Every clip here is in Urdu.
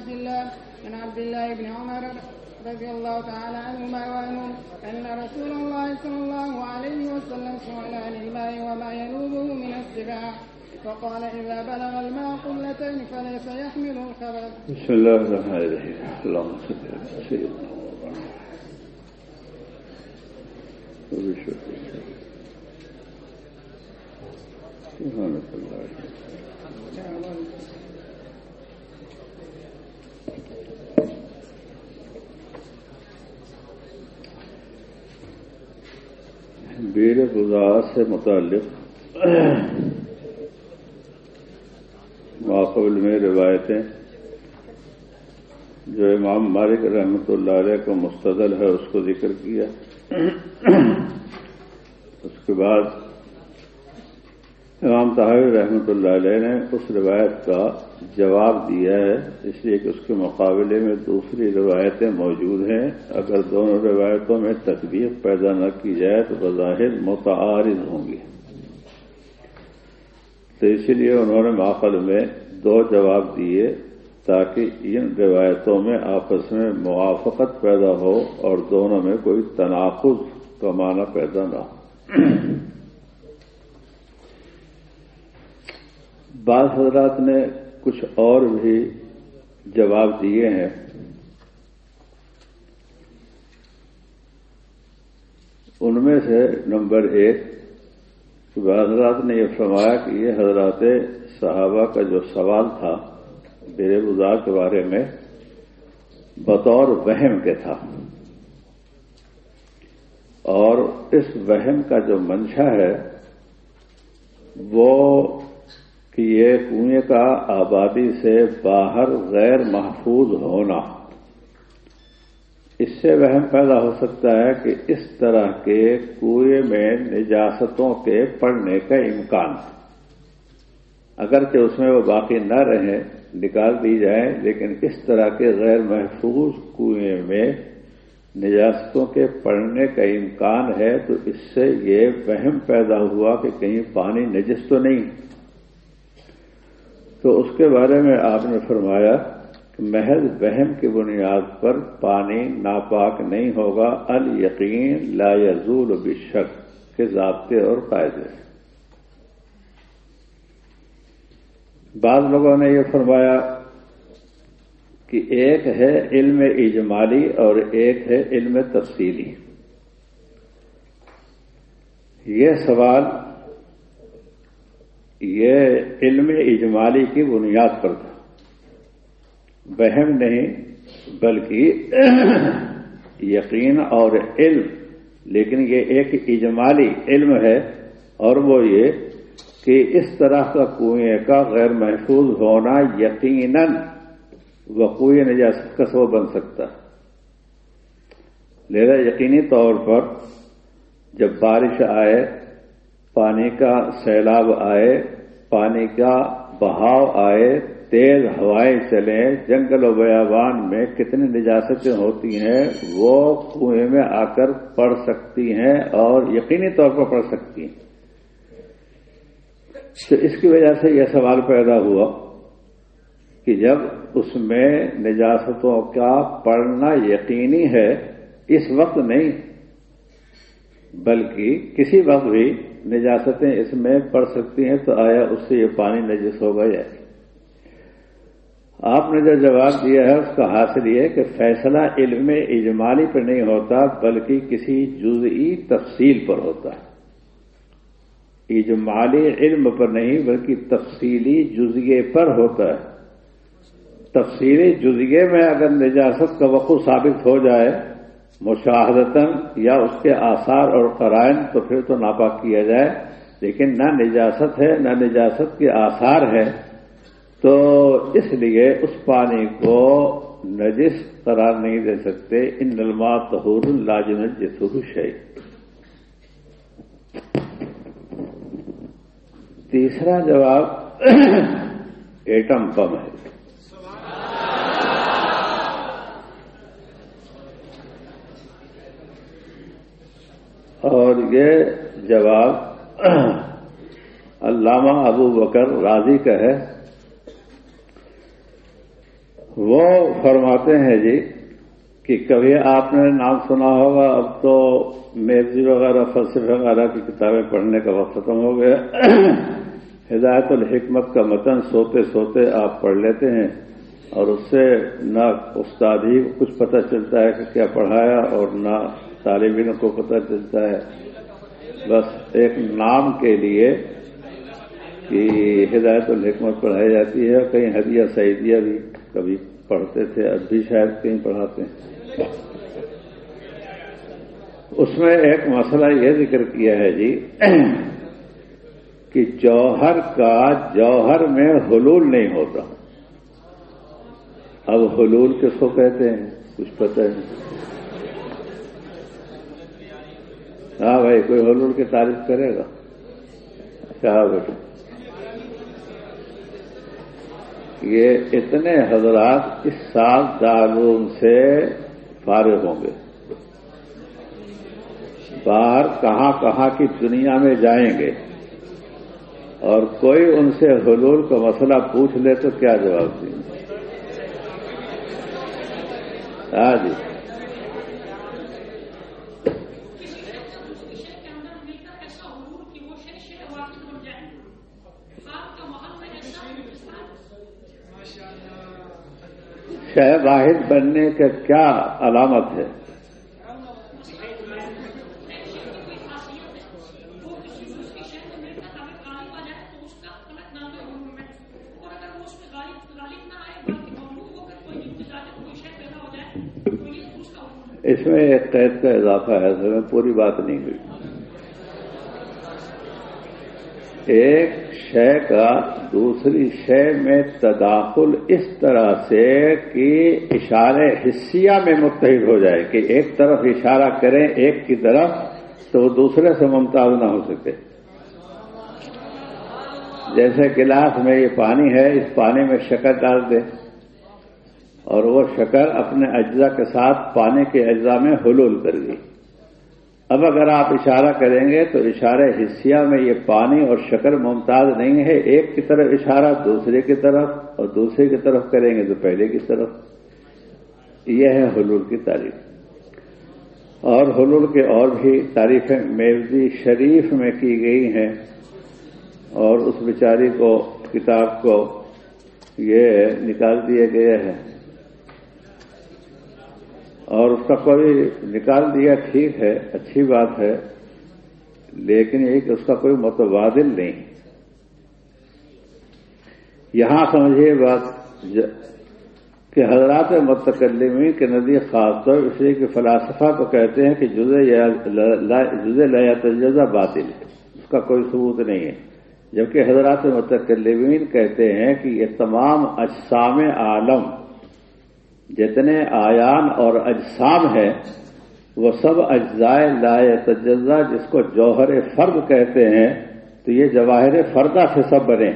عبد الله عن عبد الله بن عمر رضي الله تعالى عنهما وعنهم أن رسول الله صلى الله عليه وسلم سئل عن الماء وما ينوبه من السباع. فقال إذا بلغ الماء قلتين فليس يحمل الخبث بسم الله الرحمن الرحيم. اللهم صل على سيدنا محمد. وبشكر سبحانك اللهم. بیر گزار سے متعلق ماقبل میں روایتیں جو امام مالک رحمۃ اللہ علیہ کا مستدل ہے، اس کو ذکر کیا۔ اس کے بعد امام طاہر رحمۃ اللہ علیہ نے اس روایت کا جواب دیا ہے، اس لیے کہ اس کے مقابلے میں دوسری روایتیں موجود ہیں۔ اگر دونوں روایتوں میں تطبیق پیدا نہ کی جائے تو بظاہر متعارض ہوں گی تو اسی لیے انہوں نے ماخذ میں دو جواب دیے تاکہ ان روایتوں میں آپس میں موافقت پیدا ہو اور دونوں میں کوئی تناقض کا معنی پیدا نہ ہو۔ بعض حضرات نے کچھ اور بھی جواب دیے ہیں۔ ان میں سے نمبر ایک حضرات نے یہ فرمایا کہ یہ حضرات صحابہ کا جو سوال تھا بیر گزار کے بارے میں، بطور وہم کے تھا۔ اور اس وہم کا جو منشا ہے، وہ کہ یہ کنویں کا آبادی سے باہر غیر محفوظ ہونا۔ اس سے وہم پیدا ہو سکتا ہے کہ اس طرح کے کنویں میں نجاستوں کے پڑنے کا امکان۔ اگرچہ اس میں وہ باقی نہ رہیں، نکال دی جائیں، لیکن اس طرح کے غیر محفوظ کنویں میں نجاستوں کے پڑنے کا امکان ہے، تو اس سے یہ وہم پیدا ہوا کہ کہیں پانی نجس تو نہیں۔ تو اس کے بارے میں آپ نے فرمایا کہ محض وہم کی بنیاد پر پانی ناپاک نہیں ہوگا ال یقین لا یزول بشک کے ضابطے اور قاعدے۔ بعض لوگوں نے یہ فرمایا کہ ایک ہے علم اجمالی اور ایک ہے علم تفصیلی۔ یہ سوال یہ علم اجمالی کی بنیاد پر تھا۔ بہم نہیں، بلکہ یقین اور علم۔ لیکن یہ ایک اجمالی علم ہے اور وہ یہ کہ اس طرح کا کنویں کا غیر محفوظ ہونا یقیناً وقوع نجاست کا سو بن سکتا۔ لہذا یقینی طور پر جب بارش آئے پانی کا سیلاب آئے، پانی کا بہاؤ آئے، تیز ہوائیں چلیں، جنگل و بیابان میں کتنی نجاستیں ہوتی ہیں، وہ کنویں میں آ کر پڑ سکتی ہیں اور یقینی طور پر پڑ سکتی ہیں۔ تو اس کی وجہ سے یہ سوال پیدا ہوا کہ جب اس میں نجاستوں کا پڑنا یقینی ہے، اس وقت نہیں، بلکہ کسی وقت بھی نجاستیں اس میں پڑ سکتی ہیں تو آیا اس سے یہ پانی نجس ہوگا یا آپ نے جو جواب دیا ہے، اس کا حاصل یہ کہ فیصلہ علم اجمالی پر نہیں ہوتا، بلکہ کسی جزئی تفصیل پر ہوتا ہے۔ اجمالی علم پر نہیں، بلکہ تفصیلی جزیے پر ہوتا ہے۔ تفصیلی جزیے میں اگر نجاست کا وقوع ثابت ہو جائے مشاہدتاً یا اس کے آثار اور قرائن تو پھر تو ناپاک کیا جائے، لیکن نہ نجاست ہے، نہ نجاست کے آثار ہے، تو اس لیے اس پانی کو نجس قرار نہیں دے سکتے۔ ان نلما تہور لاجن جسور شعی تیسرا جواب ایٹم بم ہے۔ اور یہ جواب علامہ ابو بکر راضی کا ہے۔ وہ فرماتے ہیں جی کہ کبھی آپ نے نام سنا ہوگا، اب تو میرزی وغیرہ، فلسفے وغیرہ کی کتابیں پڑھنے کا وقت ختم ہو گیا۔ ہدایت الحکمت کا متن سوتے سوتے آپ پڑھ لیتے ہیں اور اس سے نہ استاد ہی کچھ پتہ چلتا ہے کہ کیا پڑھایا اور نہ طالبین کو پتہ چلتا ہے۔ بس ایک نام کے لیے کہ ہدایت الحکمت پڑھائی جاتی ہے کہیں ہدیہ، سعیدیہ بھی کبھی پڑھتے تھے، اب بھی شاید کہیں پڑھاتے ہیں۔ اس میں ایک مسئلہ یہ ذکر کیا ہے جی کہ جوہر کا، جوہر میں حلول نہیں ہوتا۔ اب حلول کس کو کہتے ہیں؟ کچھ پتہ نہیں۔ ہاں بھائی، کوئی حلول کی تعریف کرے گا۔ کیا بیٹا۔ یہ اتنے حضرات اس سال دارالعلوم سے فارغ ہوں گے۔ باہر کہاں کہاں کی دنیا میں جائیں گے۔ اور کوئی ان سے حلول کا مسئلہ پوچھ لے تو کیا جواب دیں گے؟ ہاں جی۔ شہ واحد بننے کا کیا علامت ہے؟ اس میں ایک قید کا اضافہ ہے، اس میں پوری بات نہیں ہوئی۔ ایک شے کا دوسری شے میں تداخل اس طرح سے کہ اشارے حصیہ میں متحد ہو جائے کہ ایک طرف اشارہ کریں ایک کی طرف تو وہ دوسرے سے ممتاز نہ ہو سکے۔ جیسے گلاس میں یہ پانی ہے، اس پانی میں شکر ڈال دیں۔ اور وہ شکر اپنے اجزاء کے ساتھ پانی کے اجزاء میں حلول کر گئی اب اگر آپ اشارہ کریں گے تو اشارے حصیہ میں یہ پانی اور شکر ممتاز نہیں ہے، ایک کی طرف اشارہ، دوسرے کی طرف، اور دوسرے کی طرف کریں گے تو پہلے کی طرف۔ یہ ہے حلول کی تعریف۔ اور حلول کے اور بھی تعریفیں میرزی شریف میں کی گئی ہیں۔ اور اس بیچاری کو، کتاب کو یہ نکال دیا گیا ہے اور اس کا کوئی نکال دیا ٹھیک ہے، اچھی بات ہے، لیکن یہ کہ اس کا کوئی متبادل نہیں۔ یہاں سمجھیے بات کہ حضرات متکلمی کے نزدیک خاص طور اس لیے کہ فلاسفہ کو کہتے ہیں کہ جزے لیا تجزہ باطل ہے۔ اس کا کوئی ثبوت نہیں ہے۔ جبکہ حضرات متکلمین کہتے ہیں کہ یہ تمام اجسام عالم جتنے آیان اور اجسام ہیں، وہ سب اجزائے لائے تجزا جس کو جوہر فرد کہتے ہیں، تو یہ جواہر فردہ سے سب بنے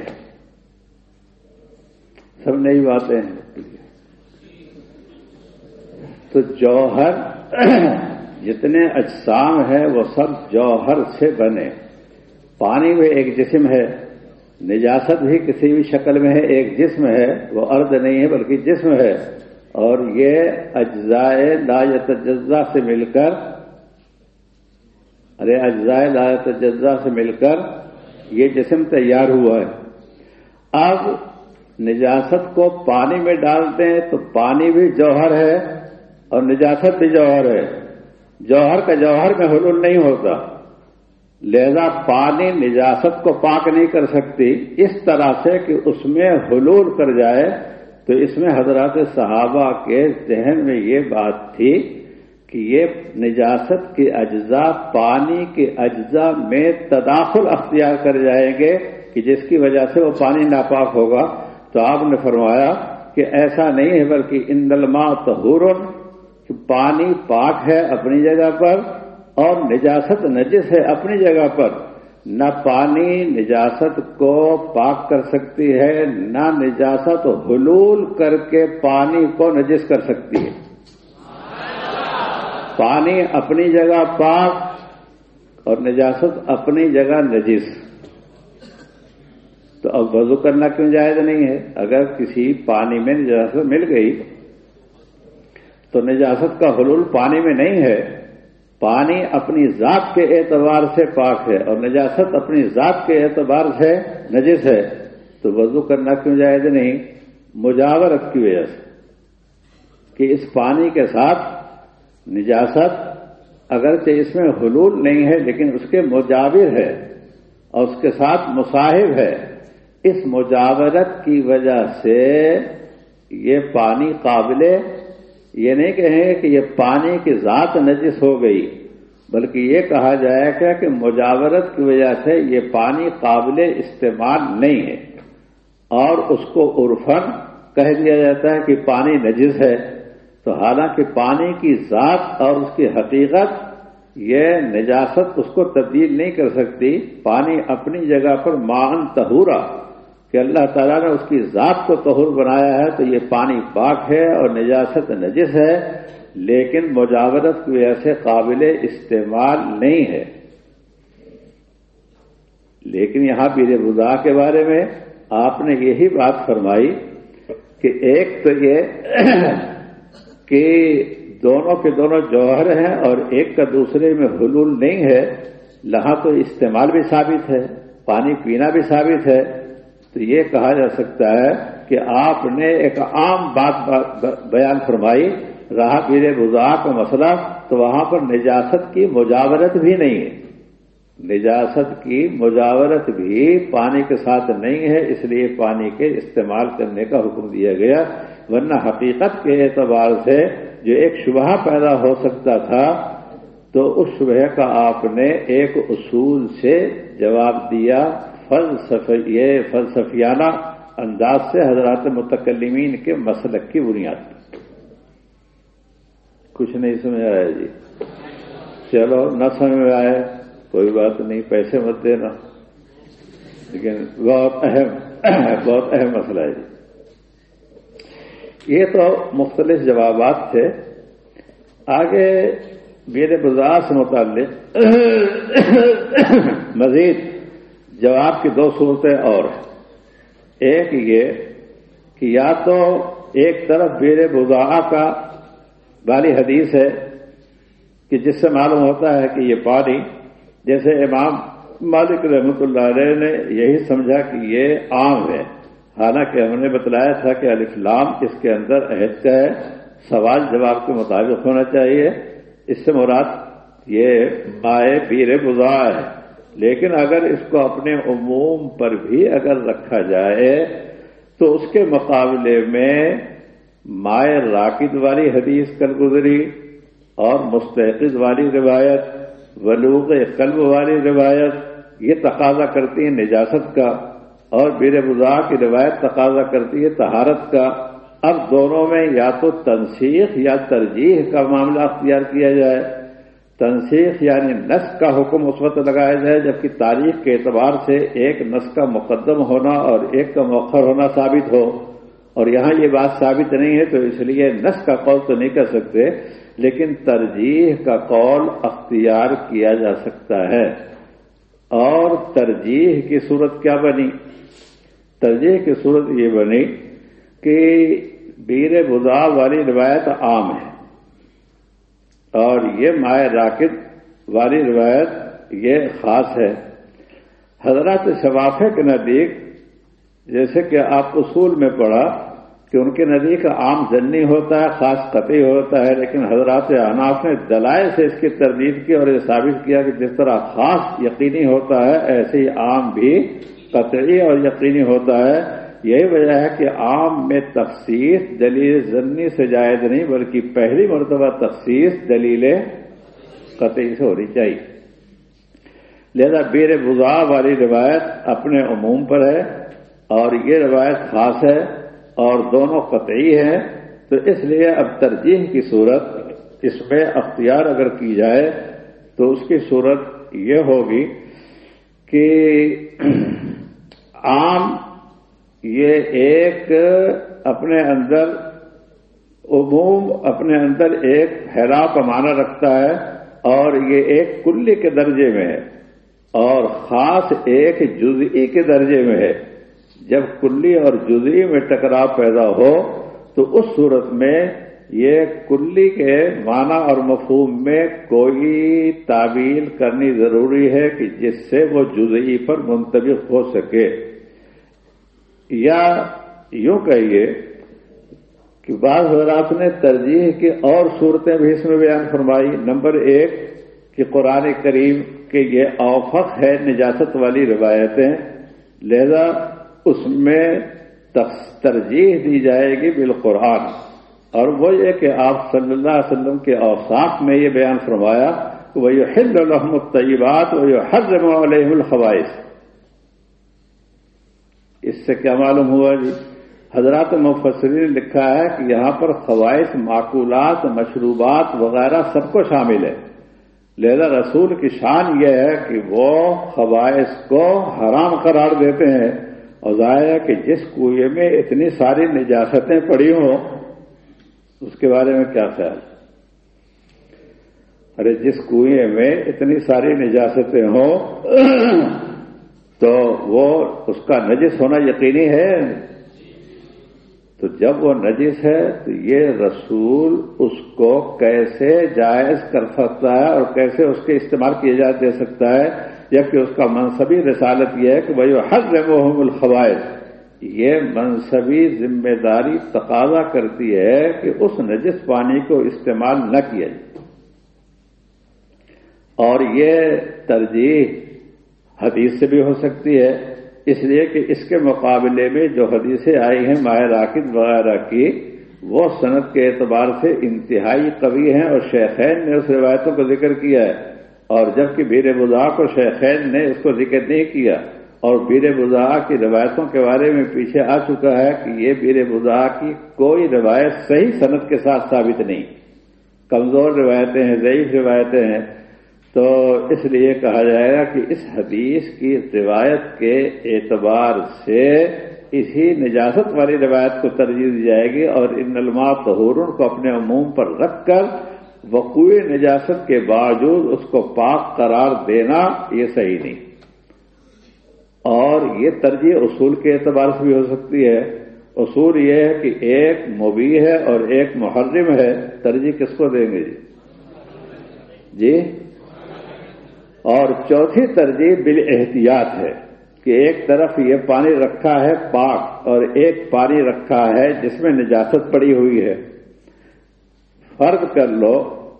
سب نئی باتیں ہیں۔ تو جوہر جتنے اجسام ہیں، وہ سب جوہر سے بنے پانی میں ایک جسم ہے، نجاست بھی کسی بھی شکل میں ہے، ایک جسم ہے، وہ ارد نہیں ہے، بلکہ جسم ہے۔ اور یہ اجزائے لا تجزا سے مل کر، ارے اجزائے لا تجزا سے مل کر یہ جسم تیار ہوا ہے۔ اب نجاست کو پانی میں ڈالتے ہیں تو پانی بھی جوہر ہے اور نجاست بھی جوہر ہے۔ جوہر کا جوہر میں حلول نہیں ہوتا۔ لہذا پانی نجاست کو پاک نہیں کر سکتی۔ اس طرح سے کہ اس میں حلول کر جائے تو اس میں حضرات صحابہ کے ذہن میں یہ بات تھی کہ یہ نجاست کے اجزاء پانی کے اجزاء میں تداخل اختیار کر جائیں گے کہ جس کی وجہ سے وہ پانی ناپاک ہوگا۔ تو آپ نے فرمایا کہ ایسا نہیں ہے بلکہ ان دلما تہور پانی پاک ہے اپنی جگہ پر اور نجاست نجس ہے اپنی جگہ پر۔ نہ پانی نجاست کو پاک کر سکتی ہے، نہ نجاست حلول کر کے پانی کو نجس کر سکتی ہے۔ پانی اپنی جگہ پاک اور نجاست اپنی جگہ نجس۔ تو اب وضو کرنا کیوں جائز نہیں ہے؟ اگر کسی پانی میں نجاست مل گئی تو نجاست کا حلول پانی میں نہیں ہے۔ پانی اپنی ذات کے اعتبار سے پاک ہے اور نجاست اپنی ذات کے اعتبار سے نجس ہے، تو وضو کرنا کیوں جائز نہیں؟ مجاورت کی وجہ سے۔ کہ اس پانی کے ساتھ نجاست اگرچہ اس میں حلول نہیں ہے، لیکن اس کے مجاور ہے اور اس کے ساتھ مصاحب ہے۔ اس مجاورت کی وجہ سے یہ پانی قابل یہ نہیں کہیں کہ یہ پانی کی ذات نجس ہو گئی، بلکہ یہ کہا جائے گا کہ مجاورت کی وجہ سے یہ پانی قابل استعمال نہیں ہے۔ اور اس کو عرفن کہہ دیا جاتا ہے کہ پانی نجس ہے۔ تو حالانکہ پانی کی ذات اور اس کی حقیقت، یہ نجاست اس کو تبدیل نہیں کر سکتی۔ پانی اپنی جگہ پر مان تہورا کہ اللہ تعالیٰ نے اس کی ذات کو تہر بنایا ہے تو یہ پانی پاک ہے اور نجاست نجس ہے، لیکن مجاورت کی وجہ سے قابل استعمال نہیں ہے۔ لیکن یہاں پیر بدا کے بارے میں آپ نے یہی بات فرمائی کہ ایک تو یہ کہ دونوں کے دونوں جوہر ہیں اور ایک کا دوسرے میں حلول نہیں ہے لہاں تو استعمال بھی ثابت ہے، پانی پینا بھی ثابت ہے تو یہ کہا جا سکتا ہے کہ آپ نے ایک عام بات بیان فرمائی، رہا پیر بزا کا مسئلہ، تو وہاں پر نجاست کی مجاورت بھی نہیں ہے۔ نجاست کی مجاورت بھی پانی کے ساتھ نہیں ہے، اس لیے پانی کے استعمال کرنے کا حکم دیا گیا۔ ورنہ حقیقت کے اعتبار سے جو ایک شبہ پیدا ہو سکتا تھا، تو اس شبہ کا آپ نے ایک اصول سے جواب دیا۔ فلسف یہ فلسفیانہ انداز سے حضرات متکلمین کے مسلک کی بنیاد کچھ نہیں سمجھ آیا جی۔ چلو، نہ سمجھ میں آئے کوئی بات نہیں، پیسے مت دینا۔ لیکن بہت اہم بہت اہم مسئلہ ہے جی۔ یہ تو مختلف جوابات تھے۔ آگے میرے بازار سے متعلق مزید جواب کی دو صورتیں اور ایک یہ کہ یا تو ایک طرف بیر بزا کا والی حدیث ہے کہ جس سے معلوم ہوتا ہے کہ یہ پانی، جیسے امام مالک رحمۃ اللہ علیہ نے یہی سمجھا کہ یہ عام ہے۔ حالانکہ ہم نے بتلایا تھا کہ الفلام اس کے اندر عہد کا ہے۔ سوال جواب کے مطابق ہونا چاہیے۔ اس سے مراد یہ مائع پیر بزا ہے۔ لیکن اگر اس کو اپنے عموم پر بھی اگر رکھا جائے تو اس کے مقابلے میں مائع راکد والی حدیث کل گزری اور مستحد والی روایت ولوغ قلب والی روایت، یہ تقاضا کرتی ہے نجاست کا اور بیر بزا کی روایت تقاضا کرتی ہے تہارت کا۔ اب دونوں میں یا تو تنسیخ یا ترجیح کا معاملہ اختیار کیا جائے۔ تنسیخ یعنی نسق کا حکم اس وقت لگایا جائے جبکہ تاریخ کے اعتبار سے ایک نسق کا مقدم ہونا اور ایک کا مؤخر ہونا ثابت ہو۔ اور یہاں یہ بات ثابت نہیں ہے تو اس لیے نسق کا قول تو نہیں کر سکتے، لیکن ترجیح کا قول اختیار کیا جا سکتا ہے۔ اور ترجیح کی صورت کیا بنی؟ ترجیح کی صورت یہ بنی کہ بیر بزا والی روایت عام ہے۔ اور یہ مائع راکد والی روایت یہ خاص ہے۔ حضرات شفافے کے نزدیک، جیسے کہ آپ اصول میں پڑھا کہ ان کے نزدیک عام جنی ہوتا ہے، خاص قطعی ہوتا ہے، لیکن حضرات اناف نے دلائل سے اس کی تردید کی اور یہ ثابت کیا کہ جس طرح خاص یقینی ہوتا ہے، ایسے ہی عام بھی قطعی اور یقینی ہوتا ہے۔ یہی وجہ ہے کہ عام میں تخصیص دلیل ضنی سے جائز نہیں، بلکہ پہلی مرتبہ تخصیص دلیل قطعی سے ہونی چاہیے۔ لہذا بیر بزا والی روایت اپنے عموم پر ہے اور یہ روایت خاص ہے اور دونوں قطعی ہیں۔ تو اس لیے اب ترجیح کی صورت، اس میں اختیار اگر کی جائے تو اس کی صورت یہ ہوگی کہ عام یہ ایک اپنے اندر عموم اپنے اندر ایک پھیلاؤ کا معنی رکھتا ہے اور یہ ایک کلی کے درجے میں ہے اور خاص ایک جزئی کے درجے میں ہے۔ جب کلی اور جزئی میں ٹکراؤ پیدا ہو تو اس صورت میں یہ کلی کے معنی اور مفہوم میں کوئی تعبیل کرنی ضروری ہے کہ جس سے وہ جزئی پر منتبق ہو سکے۔ یا یوں کہیے کہ بعض حضرات نے ترجیح کی اور صورتیں بھی اس میں بیان فرمائی۔ نمبر ایک، کہ قرآن کریم کے یہ اوفق ہے، نجاست والی روایتیں۔ لہذا اس میں ترجیح دی جائے گی بالقرآن۔ اور وہ یہ کہ آپ صلی اللہ علیہ وسلم کے اوساف میں یہ بیان فرمایا کہ وہ حل الحم الطیبات وہ حضرم علیہ الخوائش اس سے کیا معلوم ہوا جی؟ حضرات مفسرین نے لکھا ہے کہ یہاں پر خواہش، معقولات، مشروبات وغیرہ سب کو شامل ہے۔ لہذا رسول کی شان یہ ہے کہ وہ خواہش کو حرام قرار دیتے ہیں اور ظاہر ہے کہ جس کنویں میں اتنی ساری نجاستیں پڑی ہوں، اس کے بارے میں کیا خیال؟ ارے، جس کنویں میں اتنی ساری نجاستیں ہوں تو وہ اس کا نجس ہونا یقینی ہے؟ تو جب وہ نجس ہے تو یہ رسول اس کو کیسے جائز کر سکتا ہے اور کیسے اس کے استعمال کیے جا دے سکتا ہے؟ جبکہ اس کا منصبی رسالت یہ ہے کہ بھائی حد محم الخوائد یہ منصبی ذمہ داری تقاضا کرتی ہے کہ اس نجس پانی کو استعمال نہ کیا جائے۔ اور یہ ترجیح حدیث سے بھی ہو سکتی ہے۔ اس لیے کہ اس کے مقابلے میں جو حدیثیں آئی ہیں ماہر راکد وغیرہ کی، وہ صنعت کے اعتبار سے انتہائی قوی ہیں اور شیخین نے اس روایتوں کو ذکر کیا ہے۔ اور جبکہ بیر بزا کو شیخین نے اس کو ذکر نہیں کیا، اور بیر بزا کی روایتوں کے بارے میں پیچھے آ چکا ہے کہ یہ بیر بزا کی کوئی روایت صحیح صنعت کے ساتھ ثابت نہیں۔ کمزور روایتیں ہیں، ضعیف روایتیں ہیں۔ تو اس لیے کہا جائے گا کہ اس حدیث کی روایت کے اعتبار سے اسی نجاست والی روایت کو ترجیح دی جائے گی اور ان علماء طہور کو اپنے عموم پر رکھ کر وقوع نجاست کے باوجود اس کو پاک قرار دینا یہ صحیح نہیں۔ اور یہ ترجیح اصول کے اعتبار سے بھی ہو سکتی ہے۔ اصول یہ ہے کہ ایک مبی ہے اور ایک محرم ہے۔ ترجیح کس کو دیں گے جی؟ جی؟ اور چوتھی ترجیح بال احتیاط ہے کہ ایک طرف یہ پانی رکھا ہے پاک اور ایک پانی رکھا ہے جس میں نجاست پڑی ہوئی ہے۔ فرض کر لو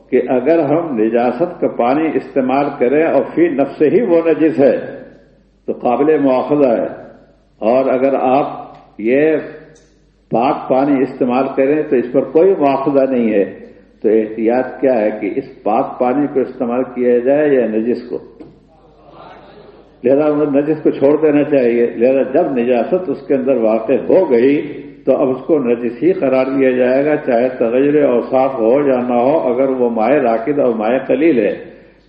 کہ اگر ہم نجاست کا پانی استعمال کریں اور فی نفس ہی وہ نجس ہے تو قابل مواخذہ ہے۔ اور اگر آپ یہ پاک پانی استعمال کریں تو اس پر کوئی مواخذہ نہیں ہے۔ تو احتیاط کیا ہے کہ اس پاک پانی کو استعمال کیا جائے یا نجس کو؟ لہذا نجس کو چھوڑ دینا چاہیے۔ لہذا جب نجاست اس کے اندر واقع ہو گئی تو اب اس کو نجس ہی قرار دیا جائے گا، چاہے تغیر اور صاف ہو یا نہ ہو، اگر وہ مائع راکد اور مائع قلیل ہے۔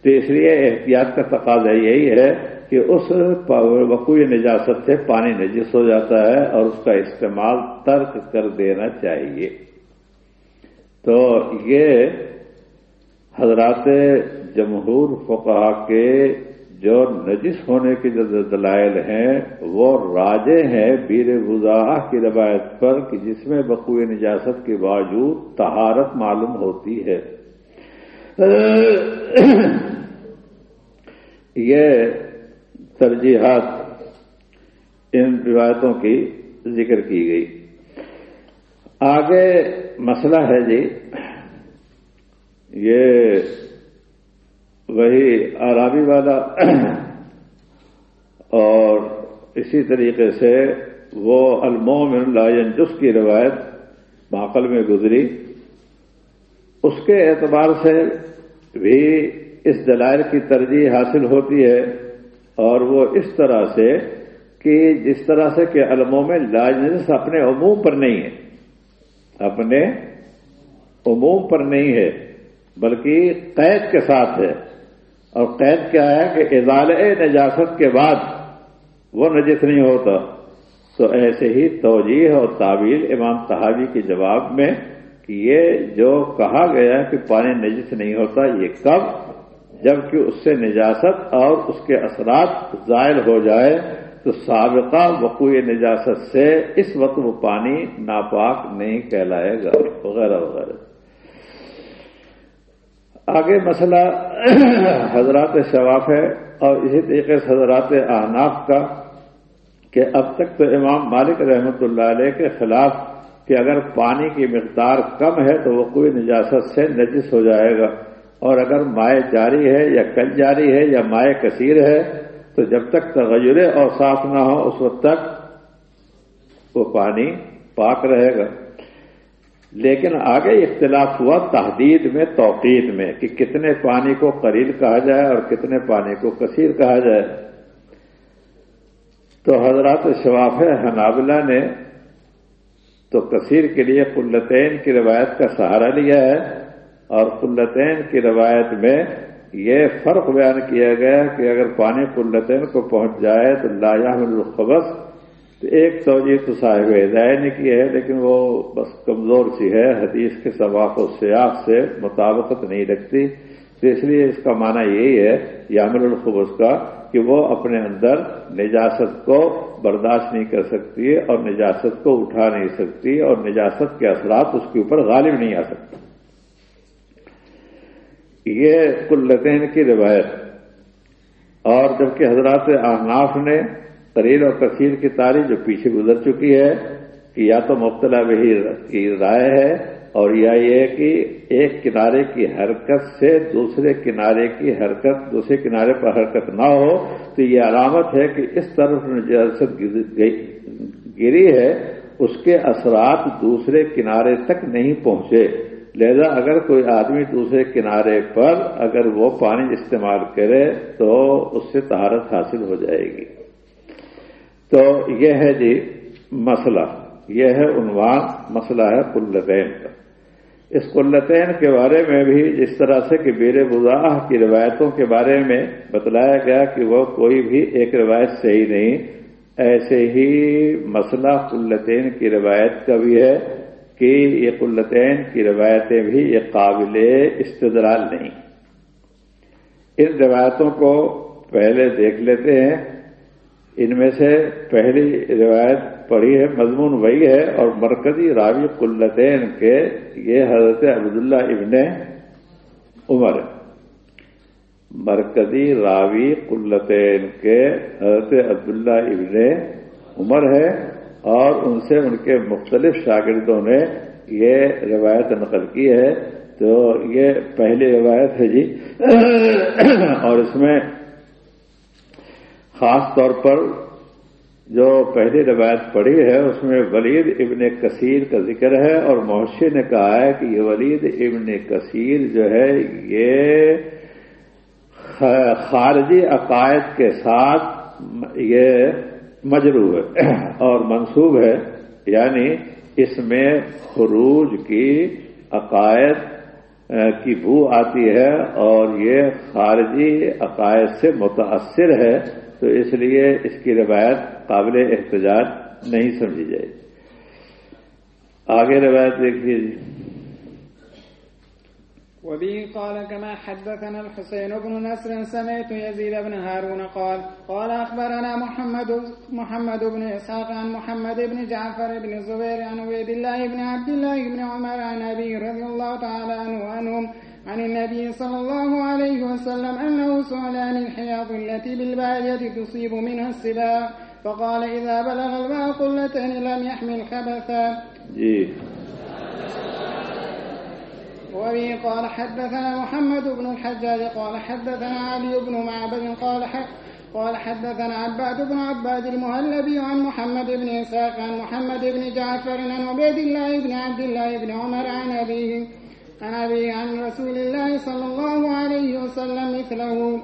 تو اس لیے احتیاط کا تقاضا یہی ہے کہ اس وقوع نجاست سے پانی نجس ہو جاتا ہے اور اس کا استعمال ترک کر دینا چاہیے۔ تو یہ حضرات جمہور فقہ کے جو نجس ہونے کے جو دلائل ہیں، وہ راجے ہیں بیر غذا کی روایت پر کہ جس میں بقوع نجاست کے باوجود تہارت معلوم ہوتی ہے۔ یہ ترجیحات ان روایتوں کی ذکر کی گئی۔ آگے مسئلہ ہے جی یہ وہی آرابی والا اور اسی طریقے سے وہ المومن لا جس کی روایت معقل میں گزری۔ اس کے اعتبار سے بھی اس دلائل کی ترجیح حاصل ہوتی ہے اور وہ اس طرح سے کہ جس طرح سے کہ المومن لاجنس اپنے عموم پر نہیں ہے۔ اپنے عموم پر نہیں ہے، بلکہ قید کے ساتھ ہے۔ اور قید کیا ہے کہ ازال نجاست کے بعد وہ نجس نہیں ہوتا۔ تو ایسے ہی توجیح اور تعویل امام تحابی کے جواب میں کہ یہ جو کہا گیا کہ پانی نجس نہیں ہوتا، یہ کب؟ جبکہ اس سے نجاست اور اس کے اثرات زائل ہو جائے۔ تو سابقہ وقوع نجاست سے اس وقت وہ پانی ناپاک نہیں کہلائے گا، وغیرہ وغیرہ۔ آگے مسئلہ حضرات شواف ہے اور اسی طریقے سے حضرات احناف کا کہ اب تک تو امام مالک رحمۃ اللہ علیہ کے خلاف کہ اگر پانی کی مقدار کم ہے تو وہ کوئی نجاست سے نجس ہو جائے گا۔ اور اگر مائع جاری ہے یا کل جاری ہے یا مائع کثیر ہے تو جب تک تغیر اور صاف نہ ہو اس وقت تک وہ پانی پاک رہے گا۔ لیکن آگے اختلاف ہوا تحدید میں، توقید میں کہ کتنے پانی کو قریل کہا جائے اور کتنے پانی کو کثیر کہا جائے۔ تو حضرات شواف حنابلہ نے تو کثیر کے لیے قلتین کی روایت کا سہارا لیا ہے اور قلتین کی روایت میں یہ فرق بیان کیا گیا کہ اگر پانی قلتین کو پہنچ جائے تو لایا الخبس تو ایک توجہ تو صاحب ہدایت نے کی ہے، لیکن وہ بس کمزور سی ہے، حدیث کے ثواف و سیاح سے مطابقت نہیں رکھتی۔ تو اس لیے اس کا معنی یہی ہے یامل الخبس کا، کہ وہ اپنے اندر نجاست کو برداشت نہیں کر سکتی اور نجاست کو اٹھا نہیں سکتی اور نجاست کے اثرات اس کے اوپر غالب نہیں آ سکتے۔ یہ کلتین کی روایت اور جبکہ حضرات احناف نے قریل اور کثیر کی تاریخ جو پیچھے گزر چکی ہے کہ یا تو مبتلا وہی کی رائے ہے اور یا یہ کہ ایک کنارے کی حرکت سے دوسرے کنارے کی حرکت، دوسرے کنارے پر حرکت نہ ہو، تو یہ علامت ہے کہ اس طرف نجاست گری ہے، اس کے اثرات دوسرے کنارے تک نہیں پہنچے۔ لہذا اگر کوئی آدمی دوسرے کنارے پر اگر وہ پانی استعمال کرے تو اس سے تہارت حاصل ہو جائے گی۔ تو یہ ہے جی مسئلہ، یہ ہے عنوان مسئلہ ہے قلتین کا۔ اس قلتین کے بارے میں بھی جس طرح سے کہ بیر بزاح کی روایتوں کے بارے میں بتلایا گیا کہ وہ کوئی بھی ایک روایت صحیح نہیں، ایسے ہی مسئلہ قلتین کی روایت کا بھی ہے۔ کہ یہ قلتین کی روایتیں بھی یہ قابل استدلال نہیں۔ ان روایتوں کو پہلے دیکھ لیتے ہیں۔ ان میں سے پہلی روایت پڑھی ہے، مضمون وہی ہے اور مرکزی راوی قلتین کے یہ حضرت عبداللہ ابن عمر۔ مرکزی راوی قلتین کے حضرت عبداللہ ابن عمر ہے۔ اور ان سے ان کے مختلف شاگردوں نے یہ روایت نقل کی ہے۔ تو یہ پہلی روایت ہے جی۔ اور اس میں خاص طور پر جو پہلی روایت پڑھی ہے، اس میں ولید ابن کثیر کا ذکر ہے اور محشی نے کہا ہے کہ یہ ولید ابن کثیر جو ہے، یہ خارجی عقائد کے ساتھ یہ مجرو ہے اور منصوب ہے یعنی اس میں خروج کی عقائد کی بو آتی ہے اور یہ خارجی عقائد سے متاثر ہے، تو اس لیے اس کی روایت قابل احتجاج نہیں سمجھی جائے۔ آگے روایت دیکھیے جی۔ وبه قال كما حدثنا الحسين بن نصر سمعت يزيد بن هارون قال قال أخبرنا محمد محمد بن إسحاق عن محمد بن جعفر بن الزبير عن عبيد الله بن عبد الله بن عمر عن أبي رضي الله تعالى عنه وعنهم عن النبي صلى الله عليه وسلم أنه سئل عن الحياض التي بالبادية تصيب منها السباع فقال إذا بلغ الماء قلتين لم يحمل خبثا وبه قال حدثنا محمد بن الحجاج قال حدثنا علي بن معبد قال قال حدثنا عباد بن عباد المهلبي عن محمد بن إسحاق عن محمد بن جعفر عن عبيد الله بن عبد الله بن عمر عن أبيه عن أبي عن رسول الله صلى الله عليه وسلم مثله.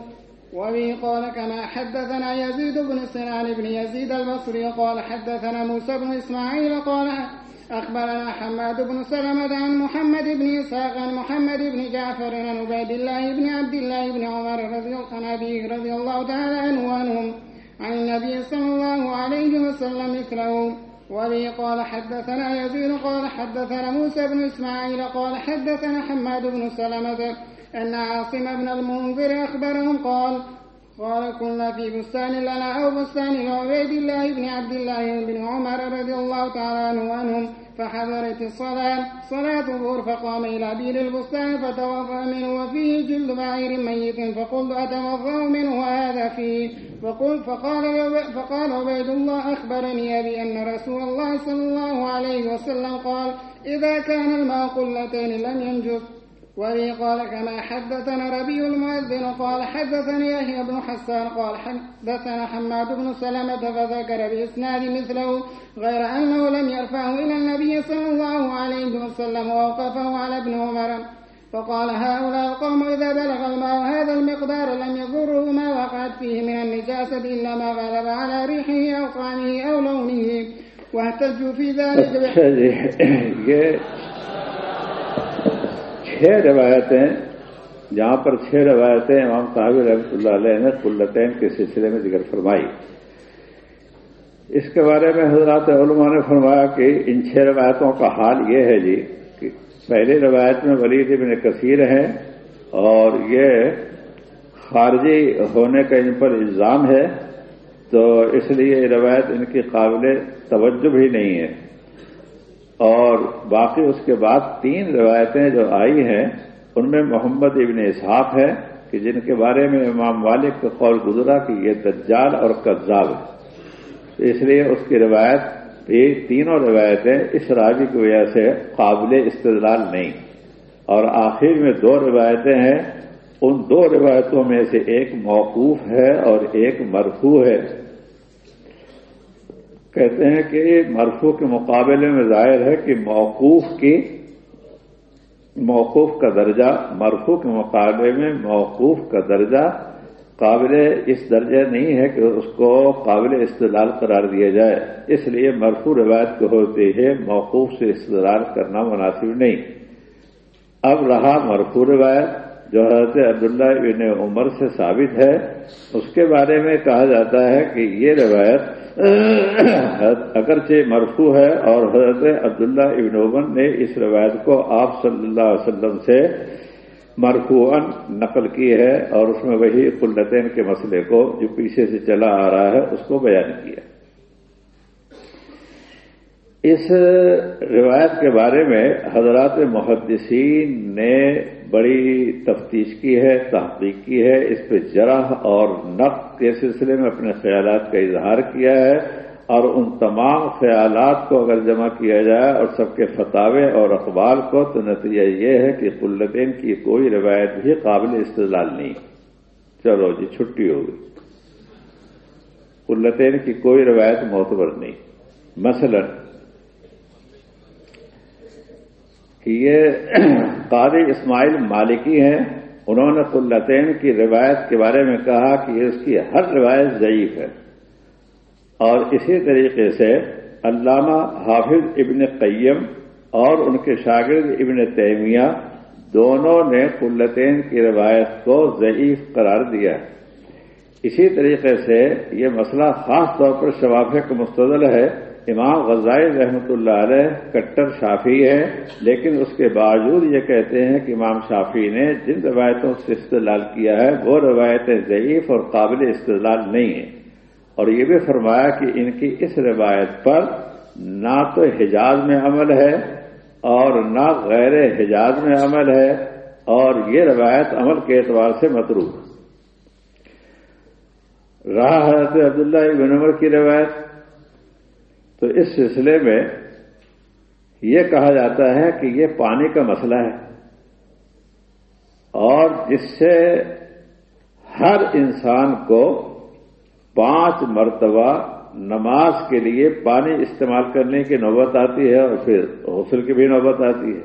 وبه قال كما حدثنا يزيد بن سنان بن يزيد البصري قال حدثنا موسى بن إسماعيل قال أخبرنا حماد بن سلمة عن محمد بن إسحاق عن محمد بن جعفر عن عبيد الله بن عبد الله بن عمر رضي الله عن أبيه رضي الله تعالى عنه عن النبي صلى الله عليه وسلم مثله. وبه قال حدثنا يزيد قال حدثنا موسى بن إسماعيل قال حدثنا حماد بن سلمة أن عاصم بن المنذر أخبرهم قال قال كنا في بستان لنا أو بستان لعبيد الله بن عبد الله بن عمر رضي الله تعالى عنه وعنهم فحضرت الصلاة صلاة الظهر فقام إلى بير البستان فتوضأ منه وفيه جلد بعير ميت فقلت أتوضأ منه وهذا فيه؟ فقل فقال فقال عبيد الله أخبرني أبي أن رسول الله صلى الله عليه وسلم قال إذا كان الماء قلتين لم ينجس وبه قال كما حدثنا ربي المؤذن قال حدثني يحيى بن حسان قال حدثنا حماد بن سلمة فذكر بإسناد مثله غير أنه لم يرفعه إلى النبي صلى الله عليه وسلم ووقفه على ابن عمر. فقال هؤلاء القوم إذا بلغ الماء هذا المقدار لم يضره ما وقعت فيه من النجاسة إلا ما غلب على ريحه أو طعمه أو لونه واحتجوا في ذلك. چھ روایتیں، جہاں پر چھ روایتیں امام صاحب رحمۃ اللہ علیہ نے کلتین کے سلسلے میں ذکر فرمائی۔ اس کے بارے میں حضرات علماء نے فرمایا کہ ان چھ روایتوں کا حال یہ ہے جی کہ پہلی روایت میں ولید ابن کثیر ہیں اور یہ خارجی ہونے کا ان پر الزام ہے، تو اس لیے یہ روایت ان کی قابل توجہ بھی نہیں ہے۔ اور باقی اس کے بعد تین روایتیں جو آئی ہیں، ان میں محمد ابن اسحاق ہے، کہ جن کے بارے میں امام والد کا قول گزرا کہ یہ دجال اور قذاب ہے اس لیے اس کی روایت بھی تینوں روایتیں اس راوی کی وجہ سے قابل استدلال نہیں۔ اور آخر میں دو روایتیں ہیں، ان دو روایتوں میں سے ایک موقوف ہے اور ایک مرفوع ہے۔ کہتے ہیں کہ مرفو کے مقابلے میں ظاہر ہے کہ موقوف کی موقوف کا درجہ مرفو کے مقابلے میں موقوف کا درجہ قابل اس درجہ نہیں ہے کہ اس کو قابل استدلال قرار دیا جائے۔ اس لیے مرفو روایت کو ہوتی ہے موقوف سے استدلال کرنا مناسب نہیں۔ اب رہا مرفو روایت۔ جو حضرت عبداللہ بن عمر سے ثابت ہے، اس کے بارے میں کہا جاتا ہے کہ یہ روایت اگرچہ مرفو ہے اور حضرت عبداللہ ابن عمر نے اس روایت کو آپ صلی اللہ علیہ وسلم سے مرفوعن نقل کی ہے اور اس میں وہی قلتین کے مسئلے کو جو پیچھے سے چلا آ رہا ہے، اس کو بیان کیا۔ اس روایت کے بارے میں حضرات محدثین نے بڑی تفتیش کی ہے، تحقیق کی ہے، اس پہ جرح اور نقد کے سلسلے میں اپنے خیالات کا اظہار کیا ہے اور ان تمام خیالات کو اگر جمع کیا جائے اور سب کے فتوے اور اخبار کو، تو نتیجہ یہ ہے کہ قلتین کی کوئی روایت بھی قابل استدلال نہیں۔ چلو جی چھٹی ہو گئی۔ قلتین کی کوئی روایت معتبر نہیں۔ مثلاً کہ یہ قاضی اسماعیل مالکی ہیں، انہوں نے قلتین کی روایت کے بارے میں کہا کہ اس کی ہر روایت ضعیف ہے۔ اور اسی طریقے سے علامہ حافظ ابن قیم اور ان کے شاگرد ابن تیمیہ دونوں نے قلتین کی روایت کو ضعیف قرار دیا اسی طریقے سے یہ مسئلہ خاص طور پر شفافے کا مستدل ہے۔ امام غزائی رحمۃ اللہ علیہ کٹر شافی ہے، لیکن اس کے باوجود یہ کہتے ہیں کہ امام شافی نے جن روایتوں سے استدلال کیا ہے، وہ روایتیں ضعیف اور قابل استدلال نہیں ہیں۔ اور یہ بھی فرمایا کہ ان کی اس روایت پر نہ تو حجاز میں عمل ہے اور نہ غیر حجاز میں عمل ہے، اور یہ روایت عمل کے اعتبار سے متروک رہا حضرت عبداللہ بن عمر کی روایت تو اس سلسلے میں یہ کہا جاتا ہے کہ یہ پانی کا مسئلہ ہے اور جس سے ہر انسان کو پانچ مرتبہ نماز کے لیے پانی استعمال کرنے کی نوبت آتی ہے اور پھر غسل کی بھی نوبت آتی ہے۔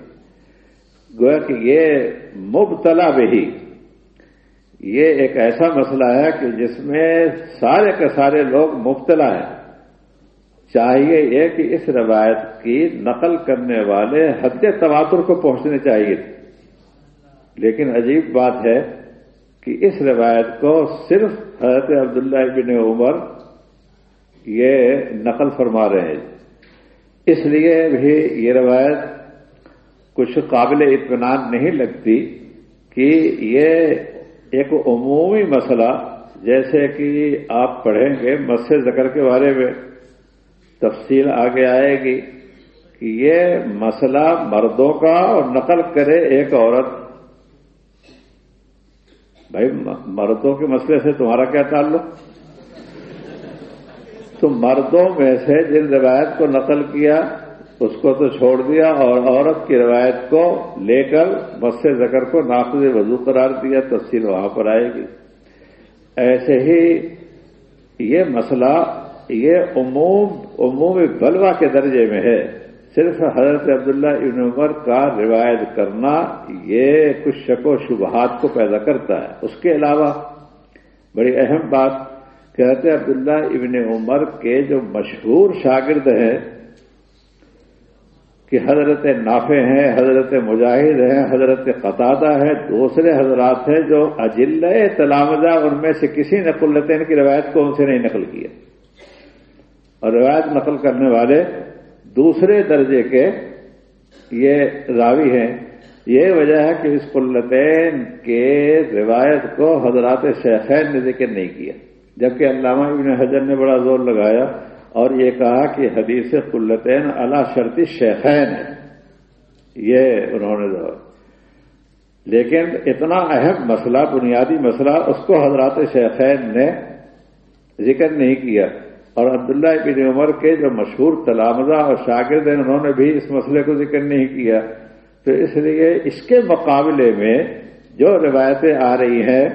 گویا کہ یہ مبتلا بھی یہ ایک ایسا مسئلہ ہے کہ جس میں سارے کے سارے لوگ مبتلا ہیں۔ چاہیے یہ کہ اس روایت کی نقل کرنے والے حد تواتر کو پہنچنے چاہیے۔ لیکن عجیب بات ہے کہ اس روایت کو صرف حضرت عبداللہ بن عمر یہ نقل فرما رہے ہیں۔ اس لیے بھی یہ روایت کچھ قابل اطمینان نہیں لگتی کہ یہ ایک عمومی مسئلہ، جیسے کہ آپ پڑھیں گے مس ذکر کے بارے میں۔ تفصیل آگے آئے گی کہ یہ مسئلہ مردوں کا اور نقل کرے ایک عورت۔ بھائی، مردوں کے مسئلے سے تمہارا کیا تعلق؟ تو مردوں میں سے جن روایت کو نقل کیا، اس کو تو چھوڑ دیا اور عورت کی روایت کو لے کر مس ذکر کو ناقد وضو قرار دیا، تفصیل وہاں پر آئے گی۔ ایسے ہی یہ مسئلہ یہ عموم عموم بلوا کے درجے میں ہے۔ صرف حضرت عبداللہ ابن عمر کا روایت کرنا یہ کچھ شک و شبہات کو پیدا کرتا ہے۔ اس کے علاوہ بڑی اہم بات کہ حضرت عبداللہ ابن عمر کے جو مشہور شاگرد ہیں، کہ حضرت نافع ہیں، حضرت مجاہد ہیں، حضرت قطادہ ہے دوسرے حضرات ہیں جو اجل تلامزہ ان میں سے کسی نقل ان کی روایت کو ان سے نہیں نقل کیا۔ اور روایت نقل کرنے والے دوسرے درجے کے یہ راوی ہیں۔ یہ وجہ ہے کہ اس قلتین کے روایت کو حضرات شیخین نے ذکر نہیں کیا، جبکہ علامہ ابن حجر نے بڑا زور لگایا اور یہ کہا کہ حدیث قلتین اللہ شرطی شیخین ہے۔ یہ انہوں نے دور لیکن اتنا اہم مسئلہ، بنیادی مسئلہ، اس کو حضرات شیخین نے ذکر نہیں کیا۔ اور عبداللہ بن عمر کے جو مشہور تلامزہ اور شاگرد ہیں، انہوں نے بھی اس مسئلے کو ذکر نہیں کیا۔ تو اس لیے اس کے مقابلے میں جو روایتیں آ رہی ہیں،